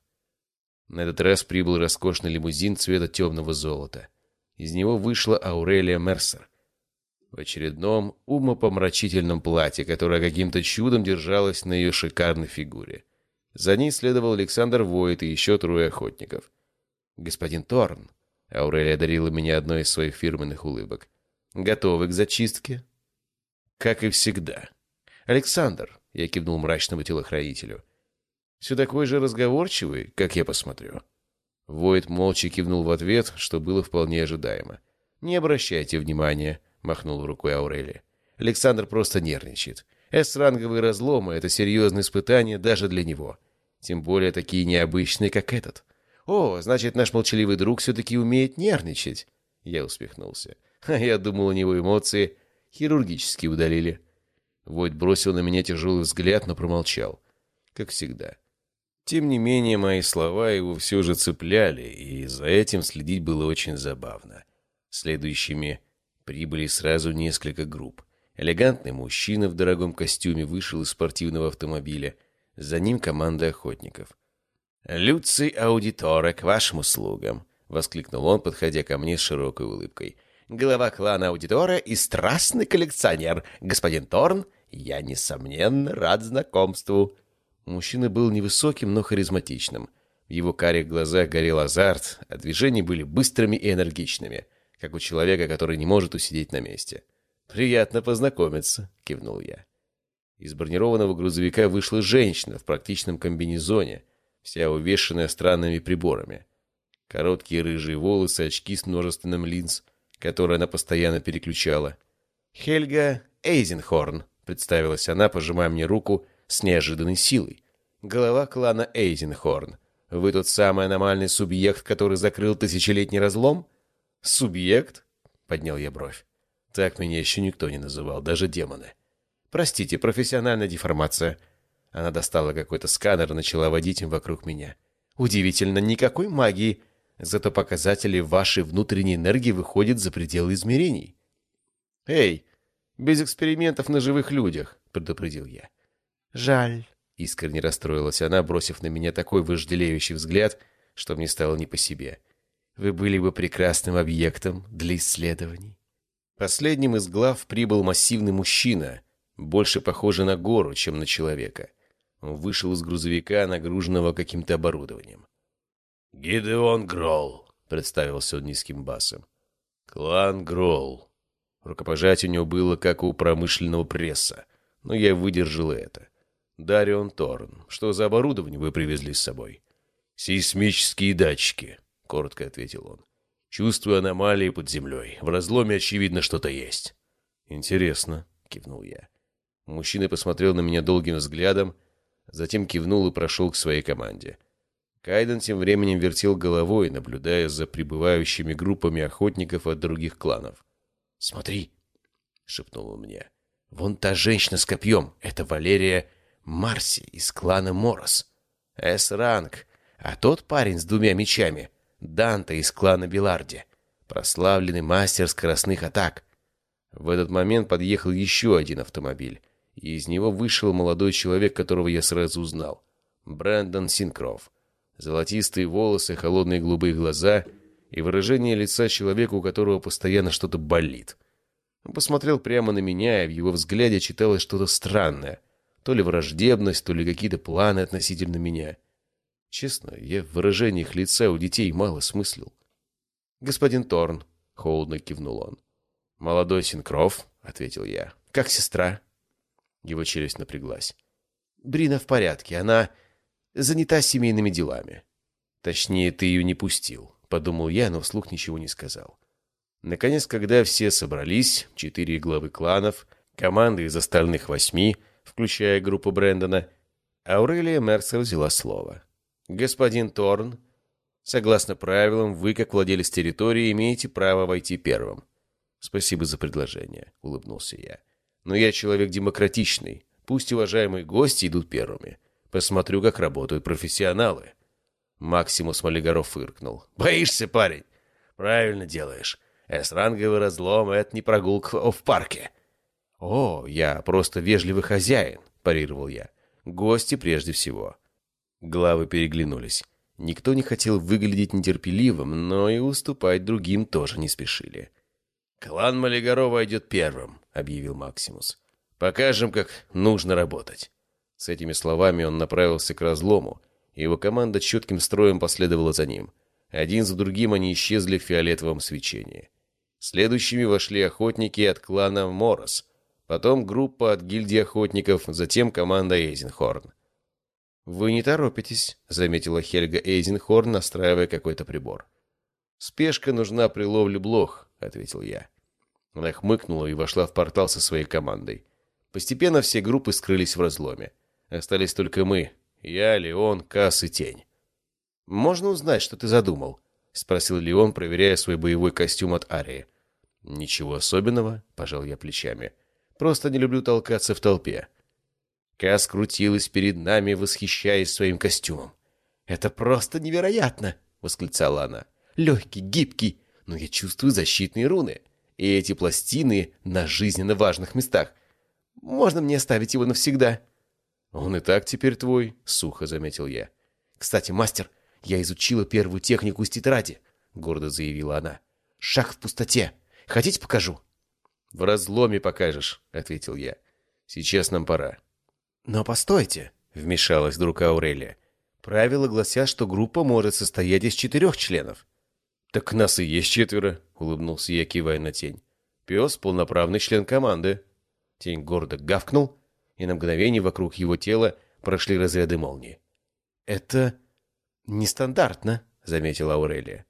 На этот раз прибыл роскошный лимузин цвета темного золота. Из него вышла Аурелия Мерсер. В очередном умопомрачительном платье, которое каким-то чудом держалось на ее шикарной фигуре. За ней следовал Александр Войт и еще трое охотников. «Господин Торн», — Аурелия одарила меня одной из своих фирменных улыбок, — «готовы к зачистке?» «Как и всегда». «Александр», — я кивнул мрачному телохранителю, — все такой же разговорчивый, как я посмотрю». Войд молча кивнул в ответ, что было вполне ожидаемо. «Не обращайте внимания», — махнул рукой Аурели. «Александр просто нервничает. С-ранговые разломы — это серьезное испытание даже для него. Тем более такие необычные, как этот. О, значит, наш молчаливый друг все-таки умеет нервничать». Я усмехнулся. Я думал, у него эмоции хирургически удалили. Войд бросил на меня тяжелый взгляд, но промолчал. Как всегда. Тем не менее, мои слова его все же цепляли, и за этим следить было очень забавно. Следующими прибыли сразу несколько групп. Элегантный мужчина в дорогом костюме вышел из спортивного автомобиля. За ним команда охотников. «Люций Аудиторе, к вашим услугам!» — воскликнул он, подходя ко мне с широкой улыбкой. «Глава клана Аудиторе и страстный коллекционер, господин Торн, я, несомненно, рад знакомству!» Мужчина был невысоким, но харизматичным. В его карих глазах горел азарт, а движения были быстрыми и энергичными, как у человека, который не может усидеть на месте. «Приятно познакомиться», — кивнул я. Из бронированного грузовика вышла женщина в практичном комбинезоне, вся увешанная странными приборами. Короткие рыжие волосы, очки с множественным линз, которые она постоянно переключала. «Хельга Эйзенхорн», — представилась она, пожимая мне руку с неожиданной силой. Глава клана Эйзенхорн. Вы тот самый аномальный субъект, который закрыл тысячелетний разлом? Субъект? Поднял я бровь. Так меня еще никто не называл, даже демоны. Простите, профессиональная деформация. Она достала какой-то сканер и начала водить им вокруг меня. Удивительно, никакой магии. Зато показатели вашей внутренней энергии выходят за пределы измерений. «Эй, без экспериментов на живых людях», — предупредил я. «Жаль», — искренне расстроилась она, бросив на меня такой вожделеющий взгляд, что мне стало не по себе. «Вы были бы прекрасным объектом для исследований». Последним из глав прибыл массивный мужчина, больше похожий на гору, чем на человека. Он вышел из грузовика, нагруженного каким-то оборудованием.
«Гидеон Гролл», —
представился он низким басом. «Клан Гролл». Рукопожатие у него было, как у промышленного пресса, но я выдержал это. Дарион Торн, что за оборудование вы привезли с собой?
Сейсмические датчики, коротко ответил он. Чувствую аномалии под землей. В разломе, очевидно, что-то есть.
Интересно, кивнул я. Мужчина посмотрел на меня долгим взглядом, затем кивнул и прошел к своей команде. Кайден тем временем вертел головой, наблюдая за прибывающими группами охотников от других кланов. «Смотри!» — шепнул он мне. «Вон та женщина с копьем — это Валерия Марси из клана Морос. С-ранг. А тот парень с двумя мечами — Данте из клана Беларди. прославленный мастер скоростных атак. В этот момент подъехал еще один автомобиль, и из него вышел молодой человек, которого я сразу узнал. Брэндон Синкров. Золотистые волосы, холодные голубые глаза и выражение лица человека, у которого постоянно что-то болит. Он посмотрел прямо на меня, и в его взгляде читалось что-то странное. То ли враждебность, то ли какие-то планы относительно меня. Честно, я в выражениях лица у детей мало смыслил. «Господин Торн», — холодно кивнул он. «Молодой Синкров», — ответил я. «Как сестра?» Его челюсть напряглась. «Брина в порядке. Она занята семейными делами». «Точнее, ты ее не пустил», — подумал я, но вслух ничего не сказал. Наконец, когда все собрались, четыре главы кланов, команды из остальных восьми, включая группу Брэндона, Аурелия Мерсер взяла слово. «Господин Торн, согласно правилам, вы, как владелец территории, имеете право войти первым. «Спасибо за предложение», — улыбнулся я. «Но я человек демократичный. Пусть уважаемые гости идут первыми. Посмотрю, как работают профессионалы». Максимус Малигоров фыркнул. «Боишься, парень?» «Правильно делаешь. С-ранговый разлом — это не прогулка в парке». «О, я просто вежливый хозяин», — парировал я. «Гости прежде всего». Главы переглянулись. Никто не хотел выглядеть нетерпеливым, но и уступать другим тоже не спешили. «Клан Малигорова идет первым», — объявил Максимус. «Покажем, как нужно работать». С этими словами он направился к разлому, и его команда четким строем последовала за ним. Один за другим они исчезли в фиолетовом свечении. Следующими вошли охотники от клана Морос, потом группа от гильдии охотников, затем команда Эйзенхорн. «Вы не торопитесь», — заметила Хельга Эйзенхорн, настраивая какой-то прибор. «Спешка нужна при ловле блох», — ответил я. Она хмыкнула и вошла в портал со своей командой. Постепенно все группы скрылись в разломе. Остались только мы. Я, Леон, Касс и Тень. «Можно узнать, что ты задумал?» — спросил Леон, проверяя свой боевой костюм от Арии. «Ничего особенного», — пожал я плечами. «Просто не люблю толкаться в толпе». Касс крутилась перед нами, восхищаясь своим костюмом. «Это просто невероятно!» — восклицала она. «Легкий, гибкий, но я чувствую защитные руны. И эти пластины на жизненно важных местах. Можно мне оставить его навсегда?» «Он и так теперь твой», — сухо заметил я. «Кстати, мастер, я изучила первую технику из тетради», — гордо заявила она. «Шаг в пустоте. Хотите, покажу?» «В разломе покажешь», — ответил я. «Сейчас нам пора». «Но постойте», — вмешалась вдруг Аурелия. «Правила гласят, что группа может состоять из четырех членов». «Так нас и есть четверо», — улыбнулся я, кивая на тень. «Пес — полноправный член команды». Тень гордо гавкнул, и на мгновение вокруг его тела прошли разряды молнии. «Это нестандартно», — заметила Аурелия.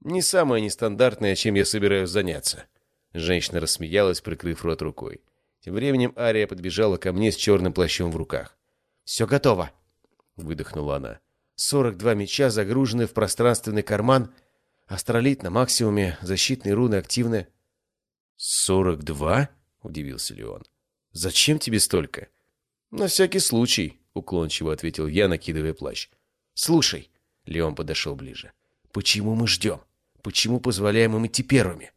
«Не самое нестандартное, чем я собираюсь заняться». Женщина рассмеялась, прикрыв рот рукой. Тем временем Ария подбежала ко мне с черным плащом в руках. «Все готово», — выдохнула она. «Сорок два меча загружены в пространственный карман — Астролит на максимуме, защитные руны активны. «Сорок два?» — удивился Леон. «Зачем тебе столько?» «На всякий случай», — уклончиво ответил я, накидывая плащ. «Слушай», — Леон подошел ближе, — «почему мы ждем? Почему позволяем им идти первыми?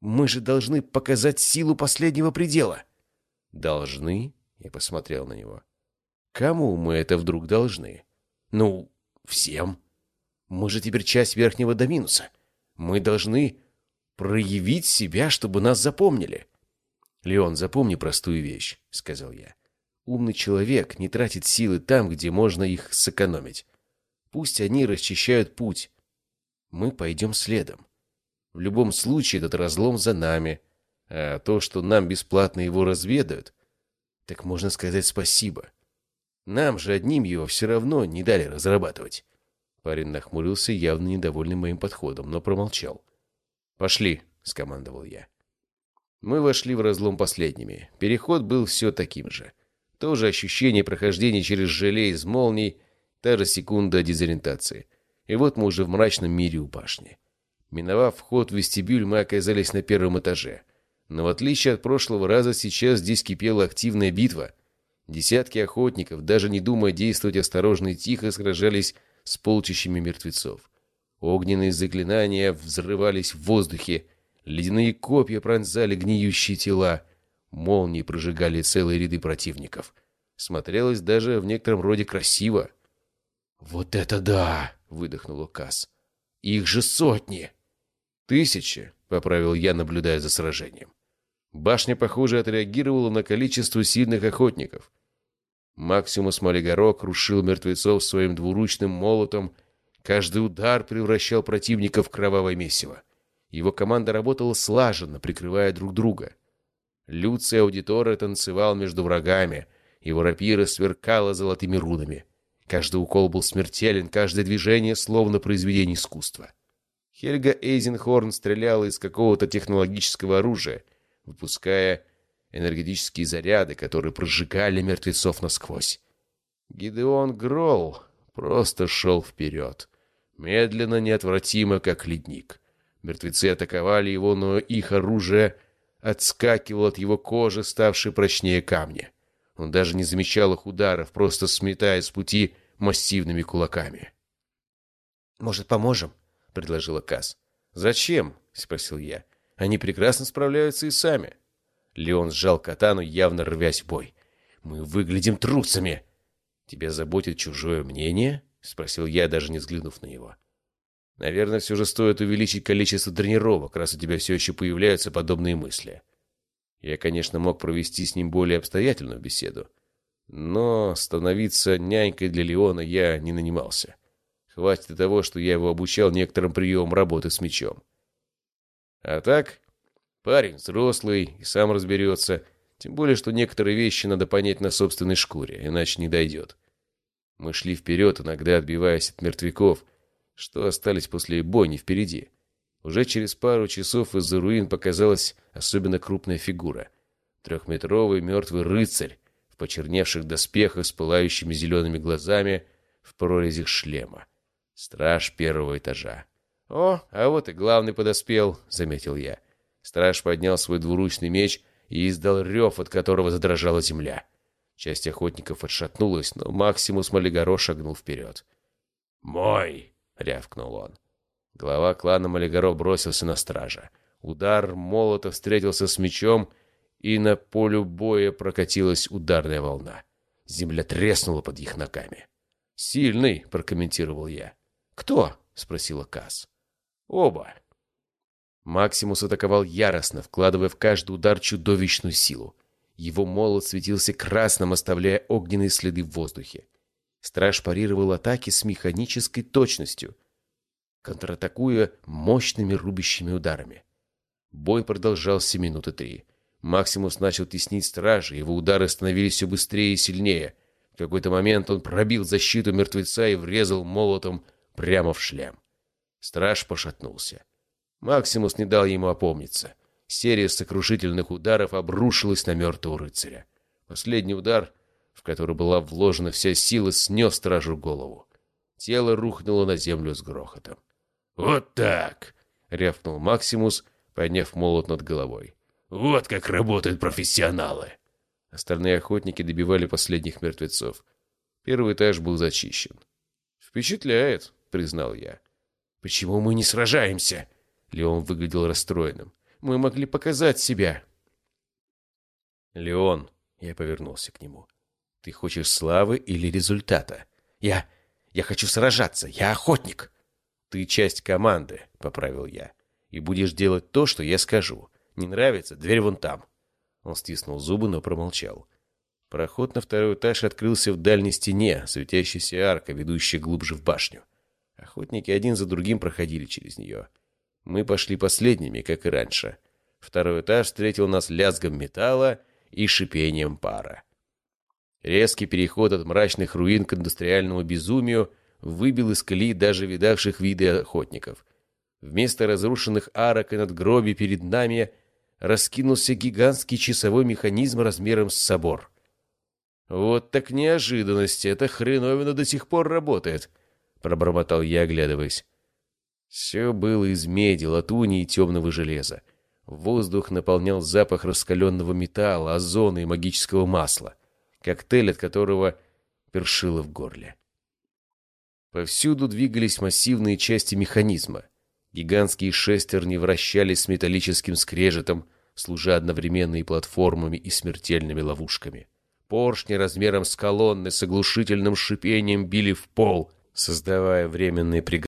Мы же должны показать силу последнего предела». «Должны?» — я посмотрел на него. «Кому мы это вдруг должны?» «Ну, всем». Мы же теперь часть Верхнего Доминуса. Мы должны проявить себя, чтобы нас запомнили. «Леон, запомни простую вещь», — сказал я. «Умный человек не тратит силы там, где можно их сэкономить. Пусть они расчищают путь. Мы пойдем следом. В любом случае этот разлом за нами, а то, что нам бесплатно его разведают, так можно сказать спасибо. Нам же одним его все равно не дали разрабатывать». Парень нахмурился, явно недовольный моим подходом, но промолчал. «Пошли», — скомандовал я. Мы вошли в разлом последними. Переход был все таким же. То же ощущение прохождения через желе из молний, та же секунда дезориентации. И вот мы уже в мрачном мире у башни. Миновав вход в вестибюль, мы оказались на первом этаже. Но в отличие от прошлого раза, сейчас здесь кипела активная битва. Десятки охотников, даже не думая действовать осторожно и тихо, сражались с полчищами мертвецов.
Огненные заклинания взрывались в воздухе, ледяные копья пронзали гниющие тела, молнии прожигали целые ряды противников. Смотрелось даже в некотором роде красиво. «Вот это да!» — выдохнул Касс. «Их же сотни!» «Тысячи!» — поправил я, наблюдая за сражением. Башня, похоже, отреагировала на количество сильных охотников. Максимус Малигоро крушил мертвецов своим двуручным молотом. Каждый удар превращал противника в кровавое месиво. Его команда работала слаженно, прикрывая друг друга. Люций Аудитора танцевал между врагами. Его рапира сверкала золотыми рунами. Каждый укол был смертелен, каждое движение словно произведение искусства. Хельга Эйзенхорн стреляла из какого-то технологического оружия, выпуская энергетические заряды, которые прожигали мертвецов насквозь. Гидеон Гролл просто шел вперед. Медленно, неотвратимо, как ледник. Мертвецы атаковали его, но их оружие отскакивало от его кожи, ставшей прочнее камня. Он даже не замечал их ударов, просто сметая с пути массивными кулаками.
«Может, поможем?» — предложила Касс. «Зачем?» — спросил я. «Они прекрасно справляются и сами».
Леон сжал катану, явно рвясь в бой. «Мы выглядим трусами!» «Тебя заботит чужое мнение?» — спросил я, даже не взглянув на него. «Наверное, все же стоит увеличить количество тренировок, раз у тебя все еще появляются подобные мысли». Я, конечно, мог провести с ним более обстоятельную беседу, но становиться нянькой для Леона я не нанимался. Хватит и того, что я его обучал некоторым приемам работы с мечом. А так, Парень взрослый и сам разберется. Тем более, что некоторые вещи надо понять на собственной шкуре, иначе не дойдет. Мы шли вперед, иногда отбиваясь от мертвяков, что остались после бойни впереди. Уже через пару часов из-за руин показалась особенно крупная фигура. Трехметровый мертвый рыцарь в почерневших доспехах с пылающими зелеными глазами в прорезях шлема. Страж первого этажа. «О, а вот и главный подоспел», — заметил я. Страж поднял свой двуручный меч и издал рев, от которого задрожала земля. Часть охотников отшатнулась, но Максимус Малигоро шагнул вперед. «Мой!» — рявкнул он. Глава клана Малигоро бросился на стража. Удар молота встретился с мечом, и на полю боя прокатилась ударная волна. Земля треснула под их ногами. «Сильный», — прокомментировал я. «Кто?» — спросила Касс. «Оба», Максимус атаковал яростно, вкладывая в каждый удар чудовищную силу. Его молот светился красным, оставляя огненные следы в воздухе. Страж парировал атаки с механической точностью, контратакуя мощными рубящими ударами. Бой продолжался минуты три. Максимус начал теснить стражи, его удары становились все быстрее и сильнее. В какой-то момент он пробил защиту мертвеца и врезал молотом прямо в шлем. Страж пошатнулся. Максимус не дал ему опомниться. Серия сокрушительных ударов обрушилась на мертвого рыцаря. Последний удар, в который была вложена вся сила, снес стражу голову. Тело рухнуло на землю с грохотом. «Вот так!» — рявкнул Максимус, подняв молот над головой. «Вот как работают профессионалы!» Остальные охотники добивали последних мертвецов. Первый этаж был зачищен. «Впечатляет», — признал я. «Почему мы не сражаемся?» Леон выглядел расстроенным. «Мы могли показать себя». «Леон», — я повернулся к нему, — «ты хочешь славы или результата?» «Я... я хочу сражаться, я охотник». «Ты часть команды», — поправил я, — «и будешь делать то, что я скажу. Не нравится? Дверь вон там». Он стиснул зубы, но промолчал. Проход на второй этаж открылся в дальней стене, светящейся арка, ведущая глубже в башню. Охотники один за другим проходили через нее. Мы пошли последними, как и раньше. Второй этаж встретил нас лязгом металла и шипением пара. Резкий переход от мрачных руин к индустриальному безумию выбил из колеи даже видавших виды охотников. Вместо разрушенных арок и надгробий перед нами раскинулся гигантский часовой механизм размером с собор. «Вот так неожиданность! Эта хреновина до сих пор работает!» — пробормотал я, оглядываясь. Все было из меди, латуни и темного железа. Воздух наполнял запах раскаленного металла, озона и магического масла. Коктейль, от которого першило в горле. Повсюду двигались массивные части механизма. Гигантские шестерни вращались с металлическим скрежетом, служа одновременно и платформами, и смертельными ловушками. Поршни размером с колонны с оглушительным шипением били в пол, создавая временные преграды